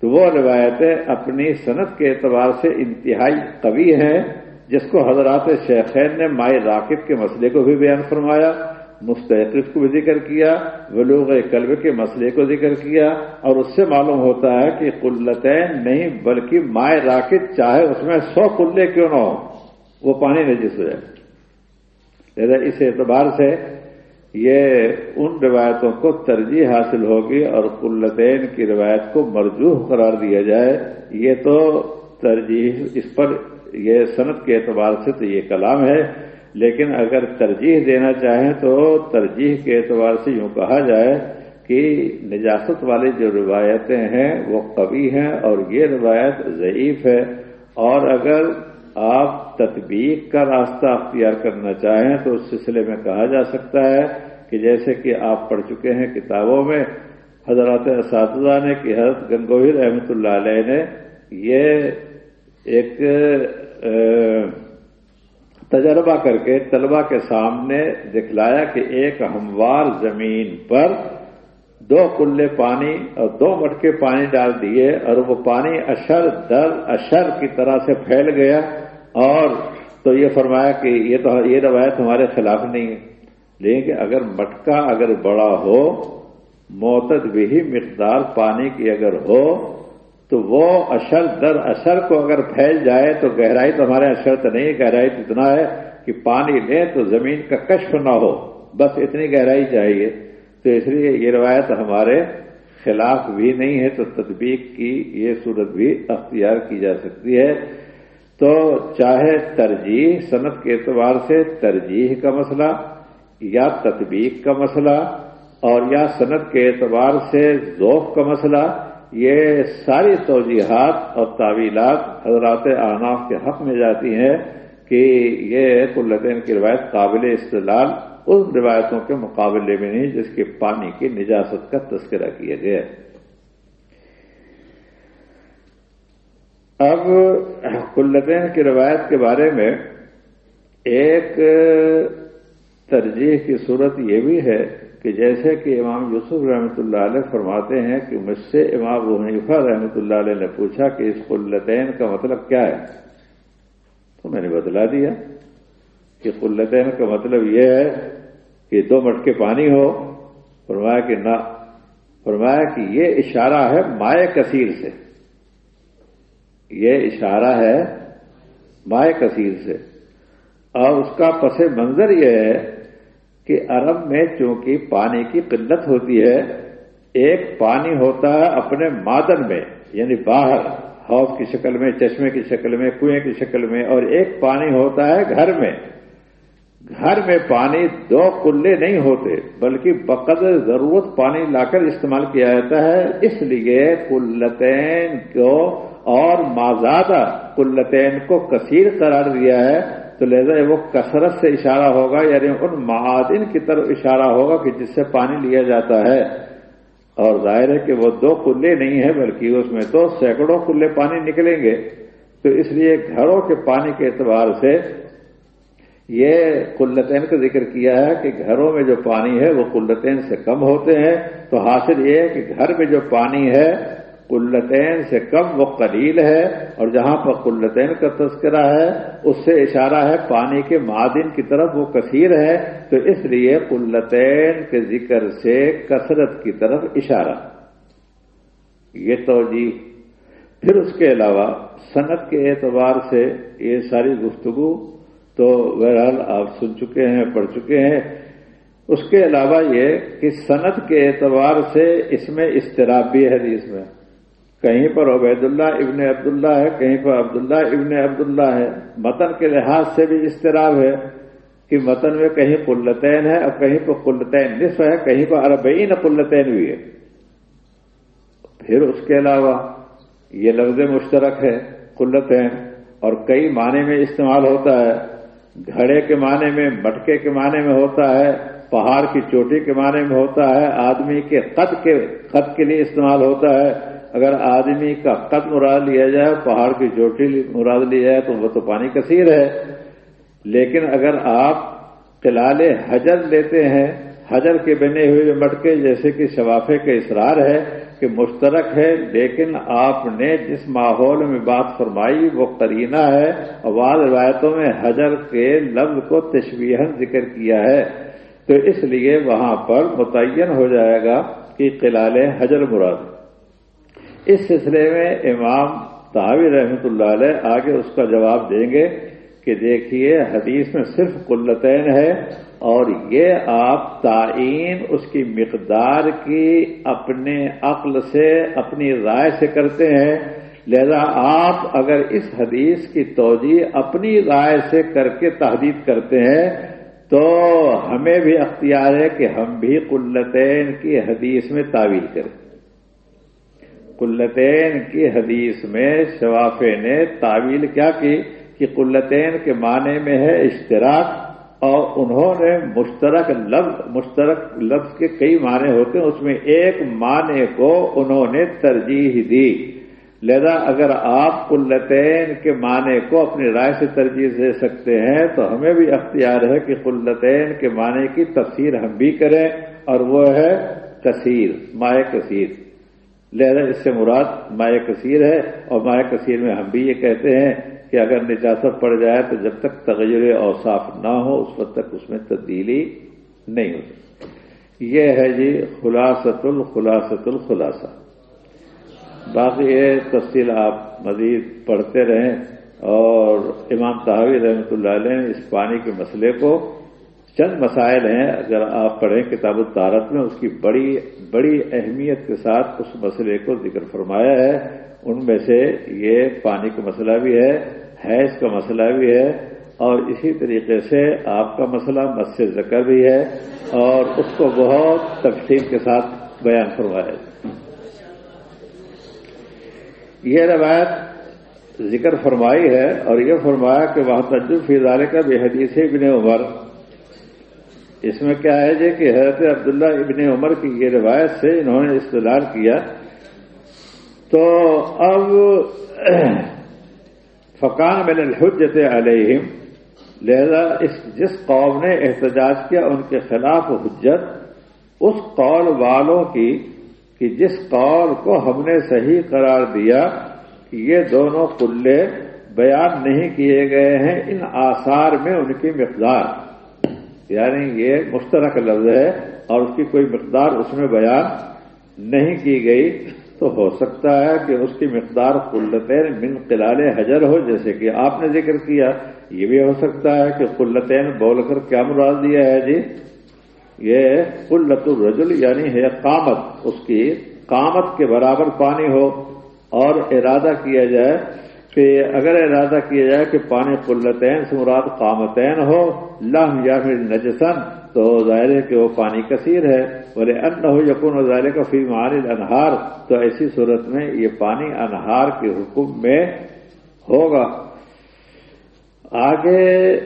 تو وہ روایتیں اپنی صنعت کے اعتبار سے انتہائی قوی ہیں، جس کو حضرات شیخین نے مائع راکب کے مسئلے کو بھی بیان فرمایا۔ مستحق کو بھی ذکر کیا ولوغ قلب کے مسئلے کو ذکر کیا، اور اس سے معلوم ہوتا ہے کہ قلتین نہیں بلکہ مائع راکب چاہے اس میں سو کلے کیوں نہ ہو وہ پانی نجس ہو جائے لہذا اس اعتبار سے یہ ان روایتوں کو ترجیح حاصل ہوگی اور قلتین کی روایت کو مرجوح قرار دیا جائے۔ یہ تو ترجیح اس پر یہ صنعت کے اعتبار سے تو یہ کلام ہے۔ لیکن اگر ترجیح دینا چاہیں تو ترجیح کے اعتبار سے یوں کہا جائے کہ نجاست والی جو روایتیں ہیں وہ قوی ہیں اور یہ روایت ضعیف ہے۔ اور اگر آپ تطبیق کا راستہ اختیار کرنا چاہیں تو اس سلسلے میں کہا جا سکتا ہے کہ جیسے کہ آپ پڑھ چکے ہیں کتابوں میں، حضرات اساتذہ نے کہ حضرت گنگوہی رحمۃ اللہ علیہ نے یہ ایک تجربہ کر کے طلبہ کے سامنے دکھلایا کہ ایک ہموار زمین پر دو کلے پانی اور دو مٹکے پانی ڈال دیے اور وہ پانی اشر در اشر کی طرح سے پھیل گیا اور تو یہ فرمایا کہ یہ تو یہ روایت ہمارے خلاف نہیں ہے۔ لیکن اگر مٹکا اگر بڑا ہو، معتد بھی مقدار پانی کی اگر ہو تو وہ اشر در اشر کو اگر پھیل جائے تو گہرائی تو ہمارے اشر تو نہیں گہرائی تو اتنا ہے کہ پانی لیں تو زمین کا کشف نہ ہو۔ بس اتنی گہرائی چاہیے۔ تو اس لیے یہ روایت ہمارے خلاف بھی نہیں ہے، تو تطبیق کی یہ صورت بھی اختیار کی جا سکتی ہے۔ تو چاہے ترجیح، صنعت کے اعتبار سے ترجیح کا مسئلہ یا تطبیق کا مسئلہ اور یا صنعت کے اعتبار سے ذوق کا مسئلہ یہ ساری توجیحات اور تعویلات حضرات اعناف کے حق میں جاتی ہیں کہ یہ کلطین کی روایت قابل استدلال ان روایتوں کے مقابلے میں نہیں جس کے پانی کی نجاست کا تذکرہ کیا گیا۔ اب کلتین کی روایت کے بارے میں ایک ترجیح کی صورت یہ بھی ہے کہ جیسے کہ امام یوسف رحمۃ اللہ علیہ فرماتے ہیں کہ مجھ سے امام حنیفہ رحمۃ اللہ علیہ نے پوچھا کہ اس قلتین کا مطلب کیا ہے، تو میں نے بتلا دیا کہ قلتین کا مطلب یہ ہے کہ دو مٹکے پانی ہو، فرمایا کہ نہ، فرمایا کہ یہ اشارہ ہے مائع کثیر سے۔ یہ اشارہ ہے مائع کثیر سے۔ اور اس کا پس منظر یہ ہے کہ عرب میں چونکہ پانی کی قلت ہوتی ہے، ایک پانی ہوتا ہے اپنے مادن میں یعنی باہر ہاؤس کی شکل میں، چشمے کی شکل میں، کنویں کی شکل میں، اور ایک پانی ہوتا ہے گھر میں۔ گھر میں پانی دو کلے نہیں ہوتے، بلکہ بقدر ضرورت پانی لا کر استعمال کیا جاتا ہے۔ اس لیے کلتین کو اور مازادہ کلتین کو کثیر قرار دیا ہے۔ تو لہذا وہ کثرت سے اشارہ ہوگا یعنی ان معادن کی طرف اشارہ ہوگا کہ جس سے پانی لیا جاتا ہے۔ اور ظاہر ہے کہ وہ دو کلے نہیں ہیں، بلکہ اس میں تو سینکڑوں کلے پانی نکلیں گے۔ تو اس لیے گھروں کے پانی کے اعتبار سے یہ قلتین کا ذکر کیا ہے کہ گھروں میں جو پانی ہے وہ قلتین سے کم ہوتے ہیں۔ تو حاصل یہ ہے کہ گھر میں جو پانی ہے قلتین سے کم وہ قلیل ہے اور جہاں پر قلتین کا تذکرہ ہے، اس سے اشارہ ہے پانی کے معدن کی طرف، وہ کثیر ہے، تو اس لیے قلتین کے ذکر سے کثرت کی طرف اشارہ۔ یہ توجہ پھر اس کے علاوہ صنعت کے اعتبار سے یہ ساری گفتگو تو بہرحال آپ سن چکے ہیں، پڑھ چکے ہیں۔ اس کے علاوہ یہ کہ صنعت کے اعتبار سے اس میں استراب بھی ہے حدیث میں۔ کہیں پر عبید اللہ ابن عبداللہ ہے، کہیں پر عبداللہ ابن عبداللہ ہے۔ متن کے لحاظ سے بھی استراب ہے کہ متن میں کہیں قلتین ہے اور کہیں پر قلتین نصف ہے، کہیں پر عربین قلتین بھی ہے۔ پھر اس کے علاوہ یہ لفظ مشترک ہے، قلتین، اور کئی معنی میں استعمال ہوتا ہے۔ گھڑے کے معنی میں، مٹکے کے معنی میں ہوتا ہے، پہاڑ کی چوٹی کے معنی میں ہوتا ہے، آدمی کے قد کے قد کے لیے استعمال ہوتا ہے۔ اگر آدمی کا قد مراد لیا جائے، پہاڑ کی چوٹی مراد لی جائے، تو وہ تو پانی کثیر ہے۔ لیکن اگر آپ قلال حجر لیتے ہیں، حجر کے بنے ہوئے مٹکے، جیسے کہ شفافے کا اصرار ہے کہ مشترک ہے، لیکن آپ نے جس ماحول میں بات فرمائی، وہ کرینہ ہے۔ اور بعض روایتوں میں حجر کے لفظ کو تشویحن ذکر کیا ہے۔ تو اس لیے وہاں پر متعین ہو جائے گا کہ قلال حجر مراد اس سلسلے میں امام تحوی رحمۃ اللہ علیہ آگے اس کا جواب دیں گے کہ دیکھیے حدیث میں صرف قلتین ہے اور یہ آپ تعین اس کی مقدار کی اپنے عقل سے، اپنی رائے سے کرتے ہیں۔ لہذا آپ اگر اس حدیث کی توجہ اپنی رائے سے کر کے تحدید کرتے ہیں تو ہمیں بھی اختیار ہے کہ ہم بھی قلتین کی حدیث میں تعویل کریں۔ قلتین کی حدیث میں شوافے نے تعویل کیا کی کہ قلتین کے معنی میں ہے اشتراک اور انہوں نے مشترک لفظ مشترک لفظ کے کئی معنی ہوتے ہیں، اس میں ایک معنی کو انہوں نے ترجیح دی۔ لہذا اگر آپ قلتین کے معنی کو اپنی رائے سے ترجیح دے سکتے ہیں تو ہمیں بھی اختیار ہے کہ قلتین کے معنی کی تفسیر ہم بھی کریں اور وہ ہے کثیر، مائع کثیر۔ لہذا اس سے مراد مائع کثیر ہے اور مائع کثیر میں ہم بھی یہ کہتے ہیں کہ اگر نجاست پڑ جائے تو جب تک تغیر اور صاف نہ ہو، اس وقت تک اس میں تبدیلی نہیں ہوتی یہ ہے جی خلاصت الخلاصت الخلاصہ۔ باقی یہ تفصیل آپ مزید پڑھتے رہیں اور امام تحوی رحمۃ اللہ علیہ نے اس پانی کے مسئلے کو چند مسائل ہیں، اگر آپ پڑھیں کتاب الطارت میں، اس کی بڑی بڑی اہمیت کے ساتھ اس مسئلے کو ذکر فرمایا ہے۔ ان میں سے یہ پانی کا مسئلہ بھی ہے، حیض کا مسئلہ بھی ہے، اور اسی طریقے سے آپ کا مسئلہ مسجد ذکر بھی ہے، اور اس کو بہت تفصیل کے ساتھ بیان فرمایا یہ روایت ذکر فرمائی ہے، اور یہ فرمایا کہ وہاں تجرب فی ادارے کا بے حدیث ابن عمر اس میں کیا ہے جی کہ حضرت عبداللہ ابن عمر کی یہ روایت سے انہوں نے استدار کیا۔ تو اب فقان بن الحجت علیہم لہذا اس جس قوم نے احتجاج کیا، ان کے خلاف حجت، اس قول والوں کی کہ جس قول کو ہم نے صحیح قرار دیا کہ یہ دونوں قلے بیان نہیں کیے گئے ہیں، ان آثار میں ان کی مقدار۔ یعنی یہ مشترک لفظ ہے اور اس کی کوئی مقدار اس میں بیان نہیں کی گئی تو ہو سکتا ہے کہ اس کی مقدار قلتین من قلال حجر ہو، جیسے کہ آپ نے ذکر کیا۔ یہ بھی ہو سکتا ہے کہ قلتین بول کر کیا مراد دیا ہے جی؟ یہ قلت الرجل یعنی ہے قامت، اس کی قامت کے برابر پانی ہو اور ارادہ کیا جائے کہ اگر ارادہ کیا جائے کہ پانی قلتین سے مراد قامتین ہو، لہم یا پھر نجسن تو ظاہر ہے کہ وہ پانی کثیر ہے۔ بولے ان ہو یقون ظاہر کا فی معانی انہار تو ایسی صورت میں یہ پانی انہار کے حکم میں ہوگا۔ آگے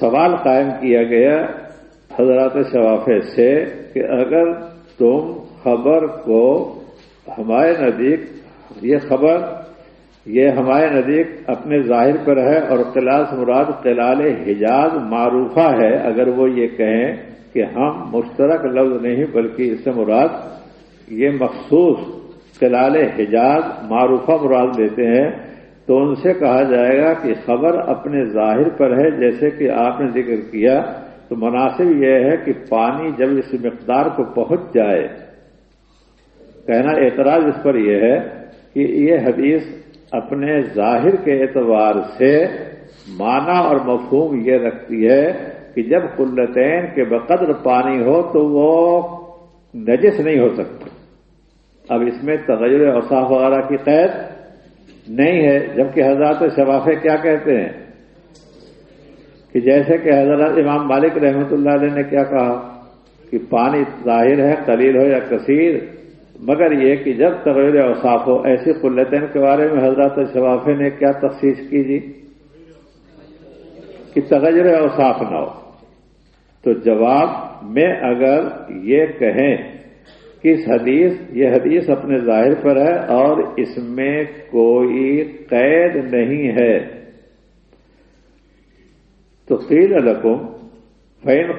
سوال قائم کیا گیا حضرات شوافے سے کہ اگر تم خبر کو ہمارے نزدیک، یہ خبر یہ ہمارے نزدیک اپنے ظاہر پر ہے اور قلاس مراد قلال حجاز معروفہ ہے اگر وہ یہ کہیں کہ ہم مشترک لفظ نہیں بلکہ اس سے مراد یہ مخصوص قلال حجاز معروفہ مراد لیتے ہیں تو ان سے کہا جائے گا کہ خبر اپنے ظاہر پر ہے جیسے کہ آپ نے ذکر کیا تو مناسب یہ ہے کہ پانی جب اس مقدار کو پہنچ جائے۔ کہنا اعتراض اس پر یہ ہے کہ یہ حدیث اپنے ظاہر کے اعتبار سے معنی اور مفہوم یہ رکھتی ہے کہ جب قلتین کے بقدر پانی ہو تو وہ نجس نہیں ہو سکتا اب اس میں تغیر اوساف وغیرہ کی قید نہیں ہے، جبکہ حضرات شفافے کیا کہتے ہیں؟ کہ جیسے کہ حضرت امام مالک رحمۃ اللہ علیہ نے کیا کہا کہ پانی ظاہر ہے، قلیل ہو یا کثیر مگر یہ کہ جب تغیر اوساف ہو، ایسی قلتین کے بارے میں حضرات شفافے نے کیا تخصیص کی جی؟ کہ تغیر اوساف نہ ہو۔ تو جواب، میں اگر یہ کہیں کہ اس حدیث، یہ حدیث اپنے ظاہر پر ہے اور اس میں کوئی قید نہیں ہے۔ تو قیل لکم فین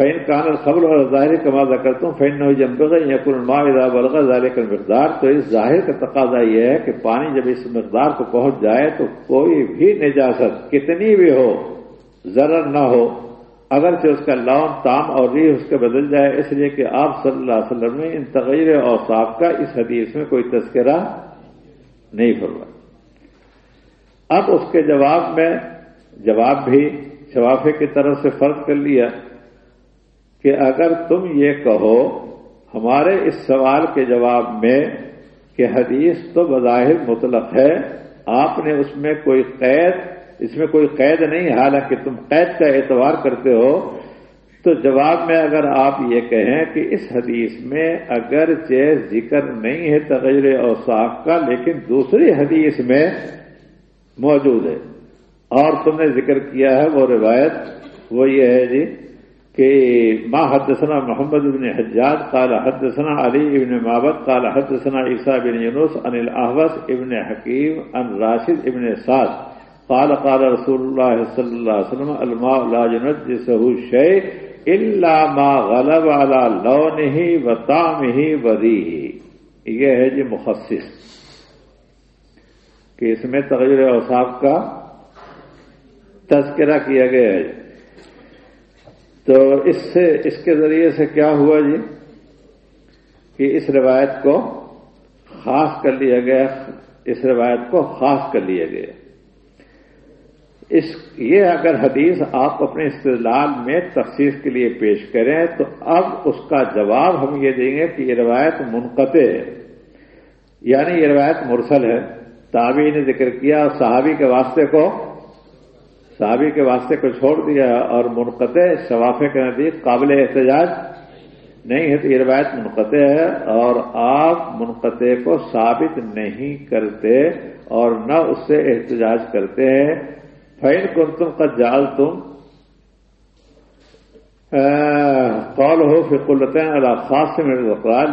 فین کان خبر اور ظاہر کما کرتا ہوں فین نو جمبے یا کل ما ادا بلغا ظاہر کا مقدار تو اس ظاہر کا تقاضا یہ ہے کہ پانی جب اس مقدار کو پہنچ جائے تو کوئی بھی نجاست کتنی بھی ہو، ضرر نہ ہو، اگرچہ اس کا لون تام اور ری اس کے بدل جائے، اس لیے کہ آپ صلی اللہ علیہ وسلم نے ان تغیر اور صاف کا اس حدیث میں کوئی تذکرہ نہیں فرمایا۔ اب اس کے جواب میں جواب بھی شفافے کی طرف سے فرق کر لیا۔ کہ اگر تم یہ کہو ہمارے اس سوال کے جواب میں کہ حدیث تو بظاہر مطلق ہے، آپ نے اس میں کوئی قید، اس میں کوئی قید نہیں، حالانکہ تم قید کا اعتبار کرتے ہو، تو جواب میں اگر آپ یہ کہیں کہ اس حدیث میں اگر ذکر نہیں ہے تغیر اور صاف کا، لیکن دوسری حدیث میں موجود ہے اور تم نے ذکر کیا ہے وہ روایت، وہ یہ ہے جی کہ ما حدثنا محمد بن حجاج قال حدثنا علی ابن مابت قال حدثنا عیسیٰ بن یونس ان الاحوس ابن حکیم ان راشد ابن سعد قال قال رسول اللہ صلی اللہ علیہ وسلم، الماء لا ينجسه شيء الا ما غلب على لونه وطعمه وريحه یہ ہے جی مخصص۔ کہ اس میں تغیر اوصاف کا تذکرہ کیا گیا ہے۔ تو اس سے، اس کے ذریعے سے کیا ہوا جی؟ کہ اس روایت کو خاص کر لیا گیا، اس روایت کو خاص کر لیا گیا۔ اس، یہ اگر حدیث آپ اپنے استدلال میں تخصیص کے لیے پیش کریں تو اب اس کا جواب ہم یہ دیں گے کہ یہ روایت منقطع ہے۔ یعنی یہ روایت مرسل ہے۔ تابعی نے ذکر کیا صحابی کے واسطے کو صحابی کے واسطے کو چھوڑ دیا اور منقطع شوافے کے نزدیک قابل احتجاج نہیں ہے تو یہ روایت منقطع ہے اور آپ منقطع کو ثابت نہیں کرتے اور نہ اس سے احتجاج کرتے ہیں۔ فین کن تم کا جال تم قول ہو پھر اللہ خاص سے میرے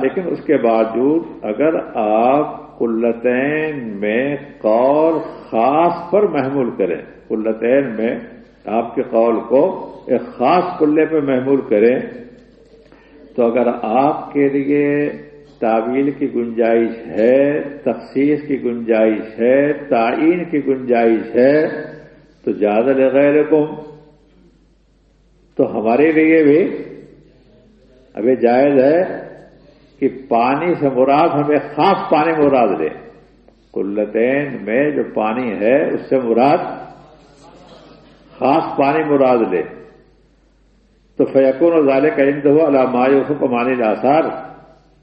لیکن اس کے باوجود اگر آپ قلتین میں قول خاص پر محمول کریں۔ قلتین میں آپ کے قول کو ایک خاص قلے پہ محمول کریں۔ تو اگر آپ کے لیے تعویل کی گنجائش ہے، تخصیص کی گنجائش ہے، تعین کی گنجائش ہے، تو زیادہ لغیر کو تو ہمارے لیے بھی ابھی جائز ہے کہ پانی سے مراد ہمیں خاص پانی مراد لے کلتین میں جو پانی ہے، اس سے مراد خاص پانی مراد لے تو فیقون و ظال کا اند ہو اللہ مایوسوں کو مانی آثار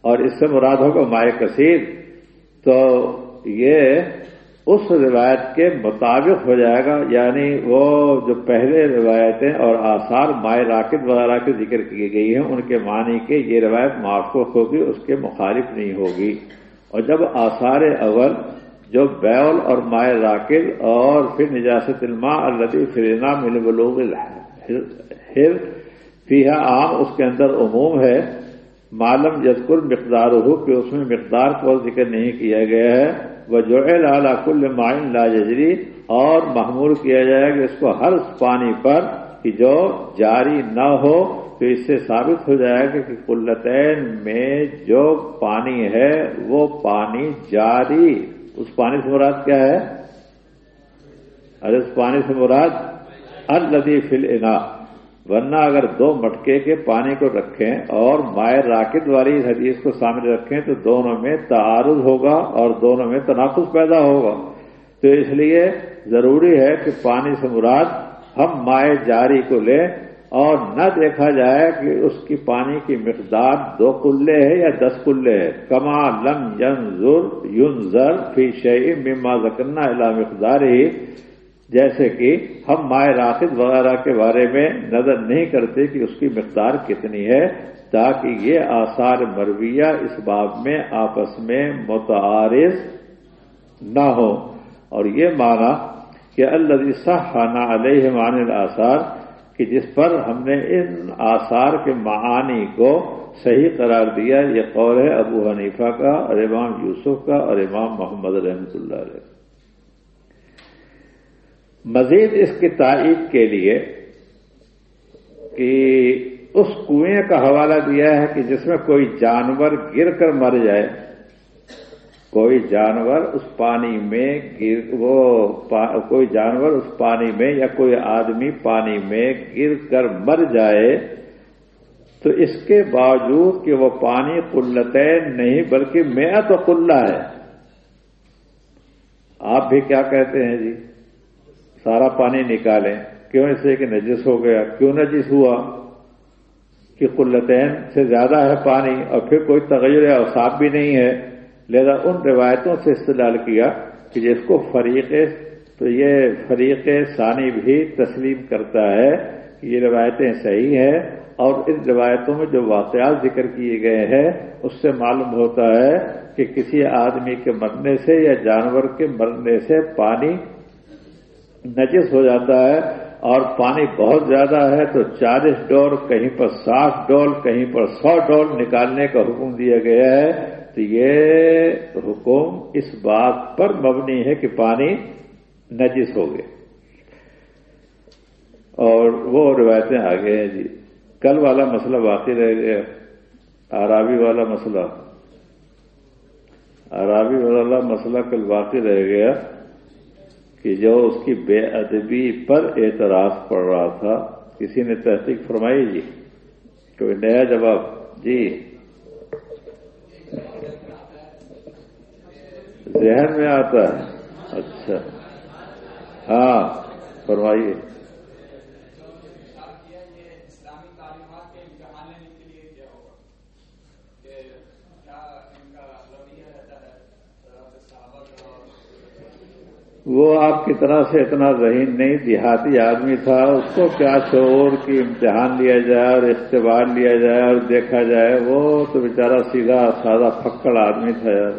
اور اس سے مراد ہوگا مائع کثیر۔ تو یہ اس روایت کے مطابق ہو جائے گا یعنی وہ جو پہلے روایتیں اور آثار مائع راکد وغیرہ کے ذکر کی گئی ہیں، ان کے معنی کے یہ روایت معفوق ہوگی، اس کے مخالف نہیں ہوگی۔ اور جب آثار اول جو بیول اور مائع راکد اور پھر نجاست الماء الدی فرینہ مل بلوغ ہر فیحا عام، اس کے اندر عموم ہے معلوم یذکر مقدار ہو کہ اس میں مقدار کو ذکر نہیں کیا گیا ہے۔ وہ جو اعلیٰ کل معین لا ججری اور محمول کیا جائے کہ اس کو ہر پانی پر کہ جو جاری نہ ہو، تو اس سے ثابت ہو جائے گا کہ قلتین میں جو پانی ہے، وہ پانی جاری۔ اس پانی سے مراد کیا ہے؟ ارے اس پانی سے مراد الدی فل انا ورنہ اگر دو مٹکے کے پانی کو رکھیں اور مائر راکد والی حدیث کو سامنے رکھیں تو دونوں میں تعارض ہوگا اور دونوں میں تناقض پیدا ہوگا۔ تو اس لیے ضروری ہے کہ پانی سے مراد ہم مائع جاری کو لیں اور نہ دیکھا جائے کہ اس کی پانی کی مقدار دو کلے ہے یا دس کلے ہے۔ کما لم ینظر یونزر فی شعی مما ذکرنا الا مقدار ہی جیسے کہ ہم مائع راکد وغیرہ کے بارے میں نظر نہیں کرتے کہ اس کی مقدار کتنی ہے، تاکہ یہ آثار مرویہ اس باب میں آپس میں متعارض نہ ہو اور یہ مانا کہ اللہ صحانہ علیہ مان الآثار، کہ جس پر ہم نے ان آثار کے معانی کو صحیح قرار دیا، یہ قول ہے ابو حنیفہ کا، اور امام یوسف کا، اور امام محمد رحمۃ اللہ علیہ۔ مزید اس کی تائید کے لیے کہ اس کنویں کا حوالہ دیا ہے کہ جس میں کوئی جانور گر کر مر جائے کوئی جانور اس پانی میں گر وہ پا, کوئی جانور اس پانی میں یا کوئی آدمی پانی میں گر کر مر جائے تو اس کے باوجود کہ وہ پانی قلتین نہیں بلکہ میں تو قلہ ہے۔ آپ بھی کیا کہتے ہیں جی؟ سارا پانی نکالیں۔ کیوں اسے کہ نجس ہو گیا؟ کیوں نجس ہوا؟ کہ قلتین سے زیادہ ہے پانی اور پھر کوئی تغیر اور صاف بھی نہیں ہے۔ لہذا ان روایتوں سے استعلال کیا کہ جس کو فریق تو یہ فریق ثانی بھی تسلیم کرتا ہے۔ کہ یہ روایتیں صحیح ہیں اور ان روایتوں میں جو واقعات ذکر کیے گئے ہیں، اس سے معلوم ہوتا ہے کہ کسی آدمی کے مرنے سے یا جانور کے مرنے سے پانی نجس ہو جاتا ہے اور پانی بہت زیادہ ہے تو چالیس ڈول کہیں پر ساٹھ ڈول، کہیں پر سو ڈول نکالنے کا حکم دیا گیا ہے۔ تو یہ حکم اس بات پر مبنی ہے کہ پانی نجس ہو گئے اور وہ روایتیں آگے ہیں جی۔ کل والا مسئلہ باقی رہ گیا۔ آرابی والا مسئلہ۔ آرابی والا مسئلہ کل باقی رہ گیا۔ کہ جو اس کی بے ادبی پر اعتراض پڑ رہا تھا، کسی نے تحقیق فرمائی؟ جی۔ کوئی نیا جواب؟ جی۔ ذہن میں آتا ہے۔ اچھا۔ ہاں فرمائیے۔ وہ آپ کی طرح سے اتنا ذہین نہیں، دیہاتی آدمی تھا، اس کو کیا شعور کی امتحان لیا جائے اور اختبار لیا جائے اور دیکھا جائے؟ وہ تو بیچارہ سیدھا سادہ پکڑ آدمی تھا یار۔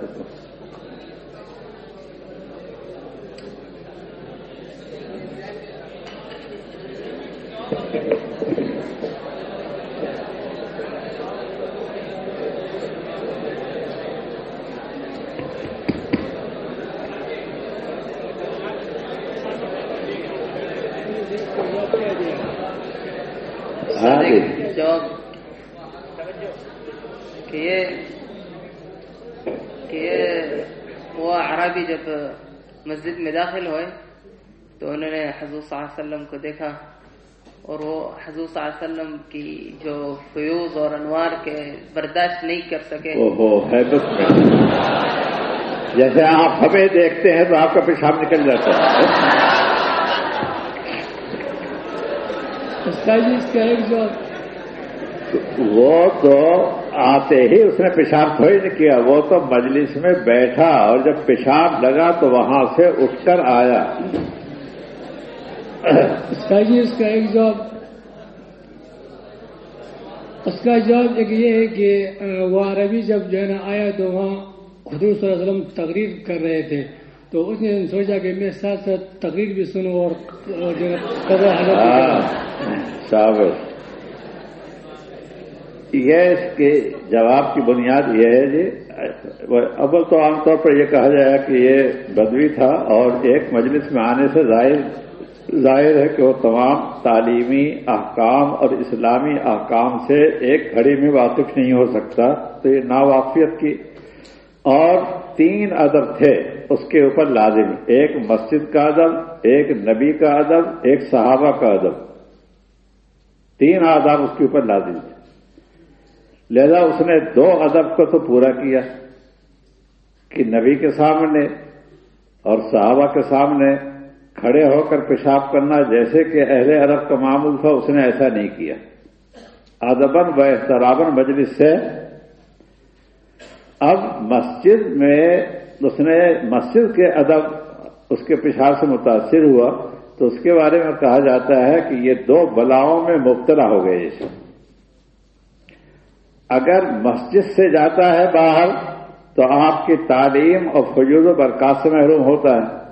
مسجد میں داخل ہوئے تو انہوں نے حضور صلی اللہ علیہ وسلم کو دیکھا۔ اور وہ حضور صلی اللہ علیہ وسلم کی جو فیوز اور انوار کے برداشت نہیں کر سکے۔ جیسے آپ ہمیں دیکھتے ہیں تو آپ کا پیشاب نکل جاتا ہے۔ اس کا ایک جو وہ تو آتے ہی اس نے پیشاب تھوڑی نہیں کیا وہ تو مجلس میں بیٹھا اور جب پیشاب لگا تو وہاں سے اٹھ کر آیا۔ اس کا جی اس کا ایک جواب اس کا جواب ایک یہ ہے کہ وہ عربی جب جو ہے نا آیا تو وہاں حضور صلی اللہ علیہ وسلم تقریر کر رہے تھے۔ تو اس نے سوچا کہ میں ساتھ ساتھ تقریر بھی سنوں اور جو ہے ہاں، یہ اس کے جواب کی بنیاد یہ ہے جی اول تو عام طور پر یہ کہا جائے کہ یہ بدوی تھا اور ایک مجلس میں آنے سے ظاہر ظاہر ہے کہ وہ تمام تعلیمی احکام اور اسلامی احکام سے ایک گھڑی میں واقف نہیں ہو سکتا۔ تو یہ ناواقفیت کی اور تین ادب تھے، اس کے اوپر لازم۔ ایک مسجد کا ادب، ایک نبی کا ادب، ایک صحابہ کا ادب۔ تین آداب اس کے اوپر لازم تھے۔ لہذا اس نے دو ادب کو تو پورا کیا، کہ نبی کے سامنے اور صحابہ کے سامنے کھڑے ہو کر پیشاب کرنا، جیسے کہ اہل عرب کا معمول تھا، اس نے ایسا نہیں کیا۔ ادبن و احترابن مجلس سے اب مسجد میں اس نے مسجد کے ادب اس کے پیشاب سے متاثر ہوا تو اس کے بارے میں کہا جاتا ہے کہ یہ دو بلاؤں میں مبتلا ہو گئے اسے اگر مسجد سے جاتا ہے باہر تو آپ کی تعلیم اور فجود و برکات سے محروم ہوتا ہے۔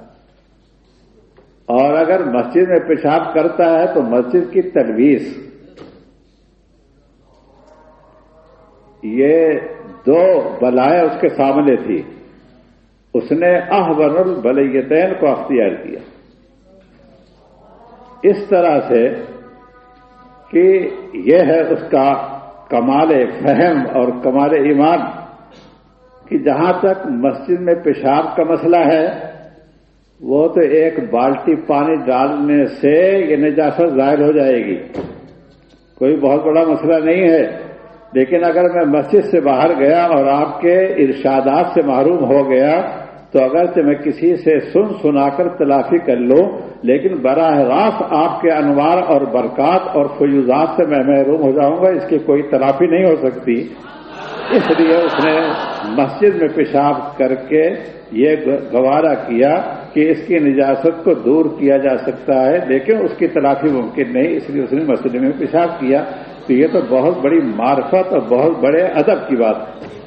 اور اگر مسجد میں پیشاب کرتا ہے تو مسجد کی تجویز یہ دو بلائیں اس کے سامنے تھی۔ اس نے احبن البلیتین کو اختیار کیا۔ اس طرح سے کہ یہ ہے اس کا کمال فہم اور کمال ایمان کہ جہاں تک مسجد میں پیشاب کا مسئلہ ہے، وہ تو ایک بالٹی پانی ڈالنے سے یہ نجاست ظاہر ہو جائے گی۔ کوئی بہت بڑا مسئلہ نہیں ہے۔ لیکن اگر میں مسجد سے باہر گیا اور آپ کے ارشادات سے محروم ہو گیا، تو اگرچہ میں کسی سے سن سنا کر تلافی کر لوں، لیکن براہ راست آپ کے انوار اور برکات اور فیوزات سے میں محروم ہو جاؤں گا، اس کی کوئی تلافی نہیں ہو سکتی۔ اس لیے اس نے مسجد میں پیشاب کر کے یہ گوارا کیا کہ اس کی نجاست کو دور کیا جا سکتا ہے، لیکن اس کی تلافی ممکن نہیں، اس لیے اس نے مسجد میں پیشاب کیا۔ تو یہ تو بہت بڑی معرفت اور بہت بڑے ادب کی بات ہے۔